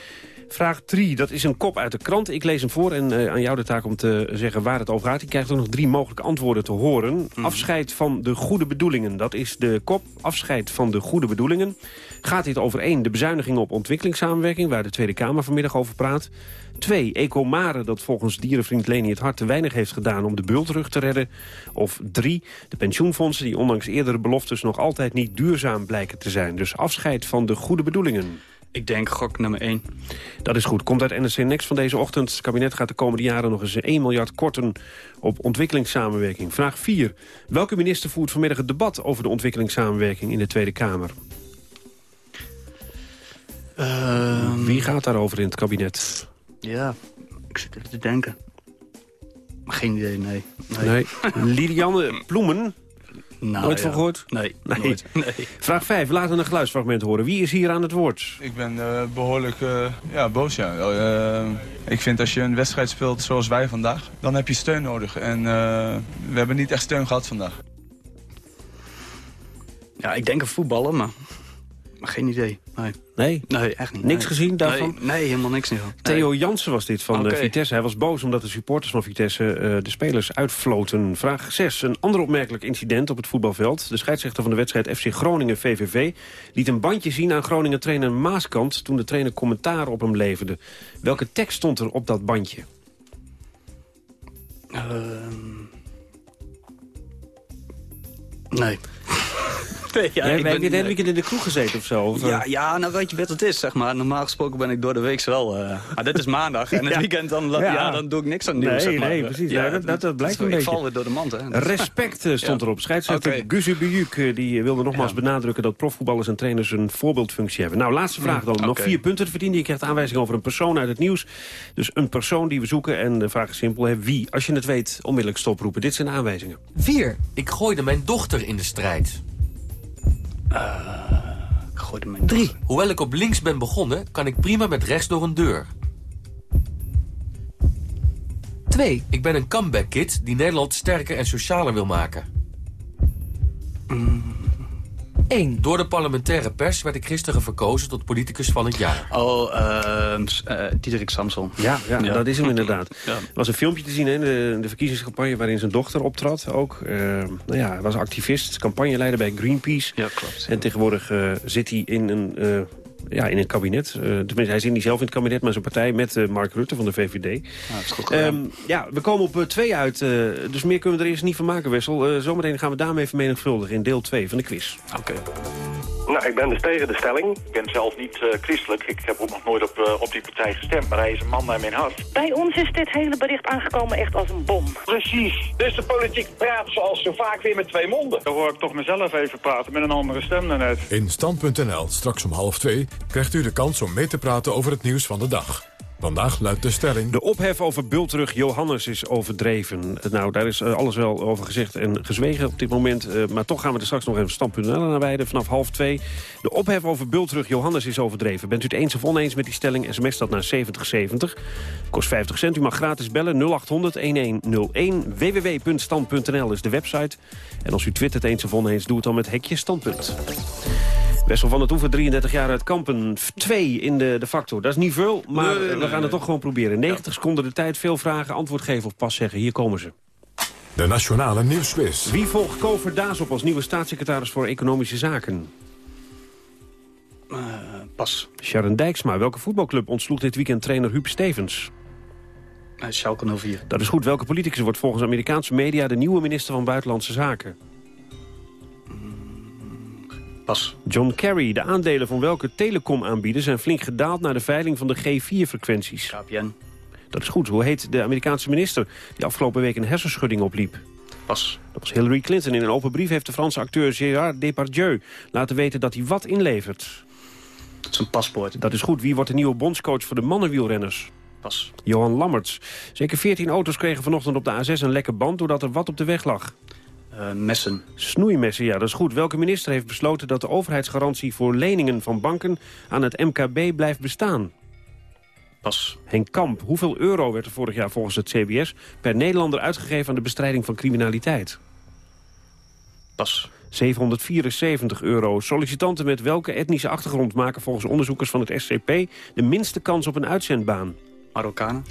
Vraag 3, dat is een kop uit de krant. Ik lees hem voor en uh, aan jou de taak om te zeggen waar het over gaat. Je krijgt ook nog drie mogelijke antwoorden te horen. Mm. Afscheid van de goede bedoelingen, dat is de kop. Afscheid van de goede bedoelingen. Gaat dit over één, de bezuinigingen op ontwikkelingssamenwerking... waar de Tweede Kamer vanmiddag over praat. Twee, Ecomare, dat volgens dierenvriend Leni het hart te weinig heeft gedaan... om de bul terug te redden. Of drie, de pensioenfondsen die ondanks eerdere beloftes... nog altijd niet duurzaam blijken te zijn. Dus afscheid van de goede bedoelingen. Ik denk gok nummer 1. Dat is goed. Komt uit NRC Next van deze ochtend. Het kabinet gaat de komende jaren nog eens 1 miljard korten op ontwikkelingssamenwerking. Vraag 4. Welke minister voert vanmiddag het debat over de ontwikkelingssamenwerking in de Tweede Kamer? Uh, Wie gaat daarover in het kabinet? Ja, ik zit even te denken. Geen idee, nee. Nee. nee. Lilianne Ploemen nou, Nooit ja. van gehoord? Nee, nee. Nooit. nee. Vraag 5. Laten we een geluidsfragment horen. Wie is hier aan het woord? Ik ben uh, behoorlijk uh, ja, boos, ja. Uh, ik vind als je een wedstrijd speelt zoals wij vandaag, dan heb je steun nodig. En we hebben niet echt steun gehad vandaag. Ja, ik denk een voetballen, maar geen idee. Nee. Nee? Nee, echt niet. Niks nee. gezien daarvan? Nee, nee, helemaal niks niet van. Theo Jansen was dit van okay. Vitesse. Hij was boos omdat de supporters van Vitesse uh, de spelers uitfloten. Vraag 6. Een ander opmerkelijk incident op het voetbalveld. De scheidsrechter van de wedstrijd FC Groningen-VVV... liet een bandje zien aan Groningen-trainer Maaskant... toen de trainer commentaar op hem leverde. Welke tekst stond er op dat bandje? Uh... Nee. Nee, ja, ja, ik heb je de hele weekend in de kroeg gezeten of zo? Of, ja, ja, nou weet je wat het is, zeg maar. Normaal gesproken ben ik door de week wel... Uh, maar dit is maandag en het ja. weekend dan, ja. ja. dan doe ik niks aan nieuws, Nee, zeg maar. nee, precies. Ja, dat, dat, dat blijkt een ik beetje. Ik val weer door de mand, hè. Respect stond erop. Scheidsrechter okay. Guzu die wilde nogmaals benadrukken... dat profvoetballers en trainers een voorbeeldfunctie hebben. Nou, laatste vraag dan. Okay. Nog vier punten te verdienen. Je krijgt aanwijzing over een persoon uit het nieuws. Dus een persoon die we zoeken. En de vraag is simpel. Hè, wie? Als je het weet, onmiddellijk stoproepen. Dit zijn de aanwijzingen. Vier. Ik gooide mijn dochter in de strijd. Uh, ik gooide mijn Drie. Hoewel ik op links ben begonnen, kan ik prima met rechts door een deur. Twee. Ik ben een comeback kid die Nederland sterker en socialer wil maken. Mm. 1. Door de parlementaire pers werd ik gisteren verkozen tot politicus van het jaar. Oh, uh, uh, Diederik Samson. Ja, ja, ja, dat is hem inderdaad. Ja. Er was een filmpje te zien in de, de, verkiezingscampagne waarin zijn dochter optrad ook. Uh, nou ja, hij was activist, campagneleider bij Greenpeace. Ja, klopt. En tegenwoordig zit hij in een ja, in het kabinet. Uh, tenminste, hij zit niet zelf in het kabinet, maar zijn partij met Mark Rutte van de VVD. ja, ehm, we komen op twee uit, dus meer kunnen we er eerst niet van maken, Wessel. zometeen gaan we daarmee vermenigvuldigen in deel 2 van de quiz. Oké. Nou, ik ben dus tegen de stelling. Ik ben zelf niet uh, christelijk. Ik heb ook nog nooit op, uh, op die partij gestemd. Maar hij is een man naar mijn hart. Bij ons is dit hele bericht aangekomen echt als een bom. Precies. Dus de politiek praat zoals zo vaak weer met twee monden. Dan hoor ik toch mezelf even praten met een andere stem daarnet. In Stand.nl, straks om half twee, krijgt u de kans om mee te praten over het nieuws van de dag. Vandaag luidt de stelling... De ophef over bultrug Johannes is overdreven. Nou, daar is eh, alles wel over gezegd en gezwegen op dit moment. Uh, maar toch gaan we er straks nog even stand.nl naar wijden vanaf half twee. De ophef over bultrug Johannes is overdreven. Bent u het eens of oneens met die stelling? SMS dat naar 7070. Kost 50 cent. U mag gratis bellen 0800-1101. www.stand.nl is de website. En als u twittert eens of oneens, doe het dan met hekje standpunt. Wessel van der Toeven, 33 jaar uit Kampen. 2 in de, de factor. Dat is niet veel, maar we gaan het toch gewoon proberen. 90 seconden de tijd, veel vragen, antwoord geven of pas zeggen. Hier komen ze. De Nationale Nieuwsquiz. Wie volgt Kover Daas op als nieuwe staatssecretaris voor Economische Zaken? Uh, pas. Sharon Dijksma. Welke voetbalclub ontsloeg dit weekend trainer Huub Stevens? Uh, Schalke 04. Dat is goed. Welke politicus wordt volgens Amerikaanse media... de nieuwe minister van Buitenlandse Zaken? Pas. John Kerry, de aandelen van welke telecomaanbieder zijn flink gedaald naar de veiling van de G4-frequenties? KPN. Dat is goed. Hoe heet de Amerikaanse minister die afgelopen week een hersenschudding opliep? Pas. Dat was Hillary Clinton. In een open brief heeft de Franse acteur Gérard Depardieu laten weten dat hij wat inlevert. Zijn paspoort. Dat is goed. Wie wordt de nieuwe bondscoach voor de mannenwielrenners? Pas. Johan Lammerts. Zeker 14 auto's kregen vanochtend op de A6 een lekke band doordat er wat op de weg lag. Uh, messen. Snoeimessen, ja, dat is goed. Welke minister heeft besloten dat de overheidsgarantie voor leningen van banken aan het MKB blijft bestaan? Pas. Henk Kamp, hoeveel euro werd er vorig jaar volgens het CBS per Nederlander uitgegeven aan de bestrijding van criminaliteit? Pas. 774 euro. Sollicitanten met welke etnische achtergrond maken volgens onderzoekers van het SCP de minste kans op een uitzendbaan? Marokkanen.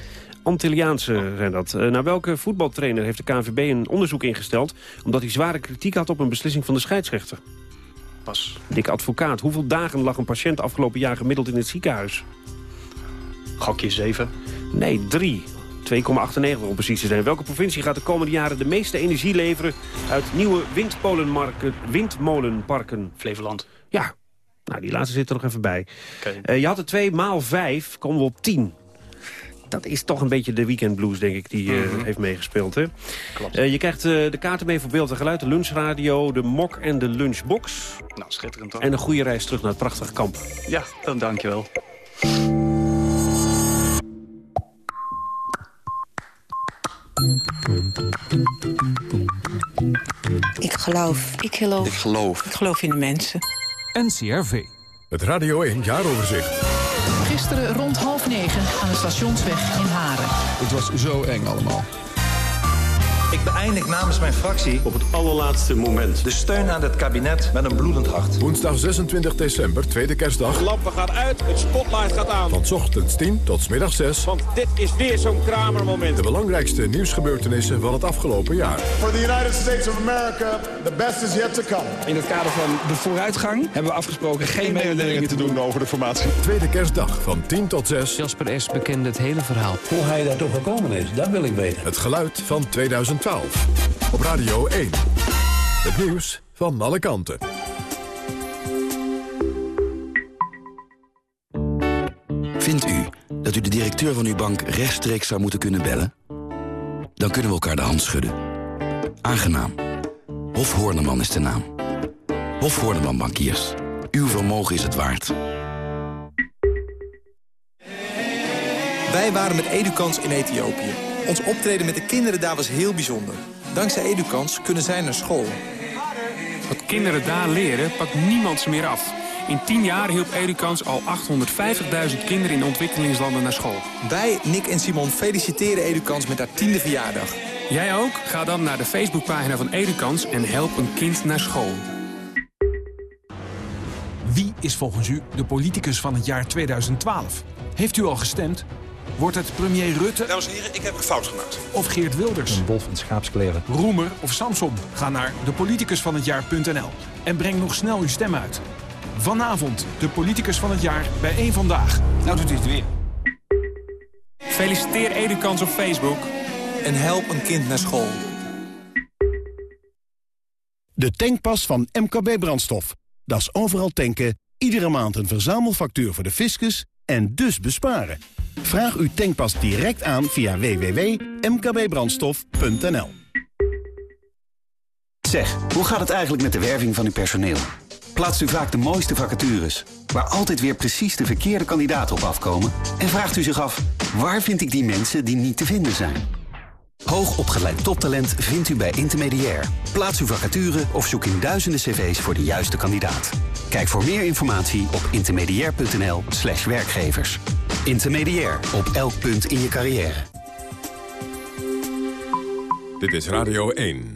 Antilliaanse zijn dat. Uh, naar welke voetbaltrainer heeft de KNVB een onderzoek ingesteld... omdat hij zware kritiek had op een beslissing van de scheidsrechter? Pas. Dikke advocaat. Hoeveel dagen lag een patiënt afgelopen jaar gemiddeld in het ziekenhuis? Gokje 7. Nee, 3. 2,98 om precies te zijn. Welke provincie gaat de komende jaren de meeste energie leveren... uit nieuwe windmolenparken? Flevoland. Ja. Nou, die laatste zit er nog even bij. Okay. Uh, je had er 2 maal 5, komen we op 10 dat is toch een beetje de weekend blues, denk ik, die uh, mm -hmm. heeft meegespeeld. Hè? Klopt. Uh, je krijgt uh, de kaarten mee voor beeld en geluid, de lunchradio, de mok en de lunchbox. Nou, schitterend toch? En een goede reis terug naar het prachtige kamp. Ja, dan dank je wel. Ik geloof. Ik geloof. Ik geloof. Ik geloof in de mensen. NCRV. Het Radio 1 Jaaroverzicht. Gisteren rond half negen aan de stationsweg in Haren. Het was zo eng allemaal. Ik beëindig namens mijn fractie op het allerlaatste moment de steun aan het kabinet met een bloedend hart. Woensdag 26 december, tweede kerstdag. De lampen gaan uit, het spotlight gaat aan. Van ochtends 10 tot middag 6. Want dit is weer zo'n kramermoment. De belangrijkste nieuwsgebeurtenissen van het afgelopen jaar. For the United States of America, the best is yet to come. In het kader van de vooruitgang hebben we afgesproken geen mededelingen te doen over de formatie. Tweede kerstdag van 10 tot 6. Jasper S. bekende het hele verhaal. Hoe hij daar toch gekomen is, dat wil ik weten. Het geluid van 2012. Op Radio 1. Het nieuws van alle kanten. Vindt u dat u de directeur van uw bank rechtstreeks zou moeten kunnen bellen? Dan kunnen we elkaar de hand schudden. Aangenaam. Hof Horneman is de naam. Hof Horneman Bankiers. Uw vermogen is het waard. Wij waren met Edukans in Ethiopië. Ons optreden met de kinderen daar was heel bijzonder. Dankzij Edukans kunnen zij naar school. Wat kinderen daar leren, pakt niemand ze meer af. In 10 jaar hielp Edukans al 850.000 kinderen in ontwikkelingslanden naar school. Wij, Nick en Simon, feliciteren Edukans met haar tiende verjaardag. Jij ook? Ga dan naar de Facebookpagina van Edukans en help een kind naar school. Wie is volgens u de politicus van het jaar 2012? Heeft u al gestemd? Wordt het premier Rutte? Dames en heren, ik heb een fout gemaakt. Of Geert Wilders? Een wolf in schaapskleren. Roemer of Samson? Ga naar depoliticusvanhetjaar.nl en breng nog snel uw stem uit. Vanavond de politicus van het jaar bij één Vandaag. Nou doet hij het weer. Feliciteer Edukans op Facebook. En help een kind naar school. De tankpas van MKB Brandstof. Dat is overal tanken, iedere maand een verzamelfactuur voor de fiscus en dus besparen. Vraag uw tankpas direct aan via www.mkbbrandstof.nl Zeg, hoe gaat het eigenlijk met de werving van uw personeel? Plaatst u vaak de mooiste vacatures, waar altijd weer precies de verkeerde kandidaten op afkomen? En vraagt u zich af, waar vind ik die mensen die niet te vinden zijn? Hoogopgeleid toptalent vindt u bij Intermediair. Plaats uw vacature of zoek in duizenden cv's voor de juiste kandidaat. Kijk voor meer informatie op intermediair.nl werkgevers. Intermediair, op elk punt in je carrière. Dit is Radio 1.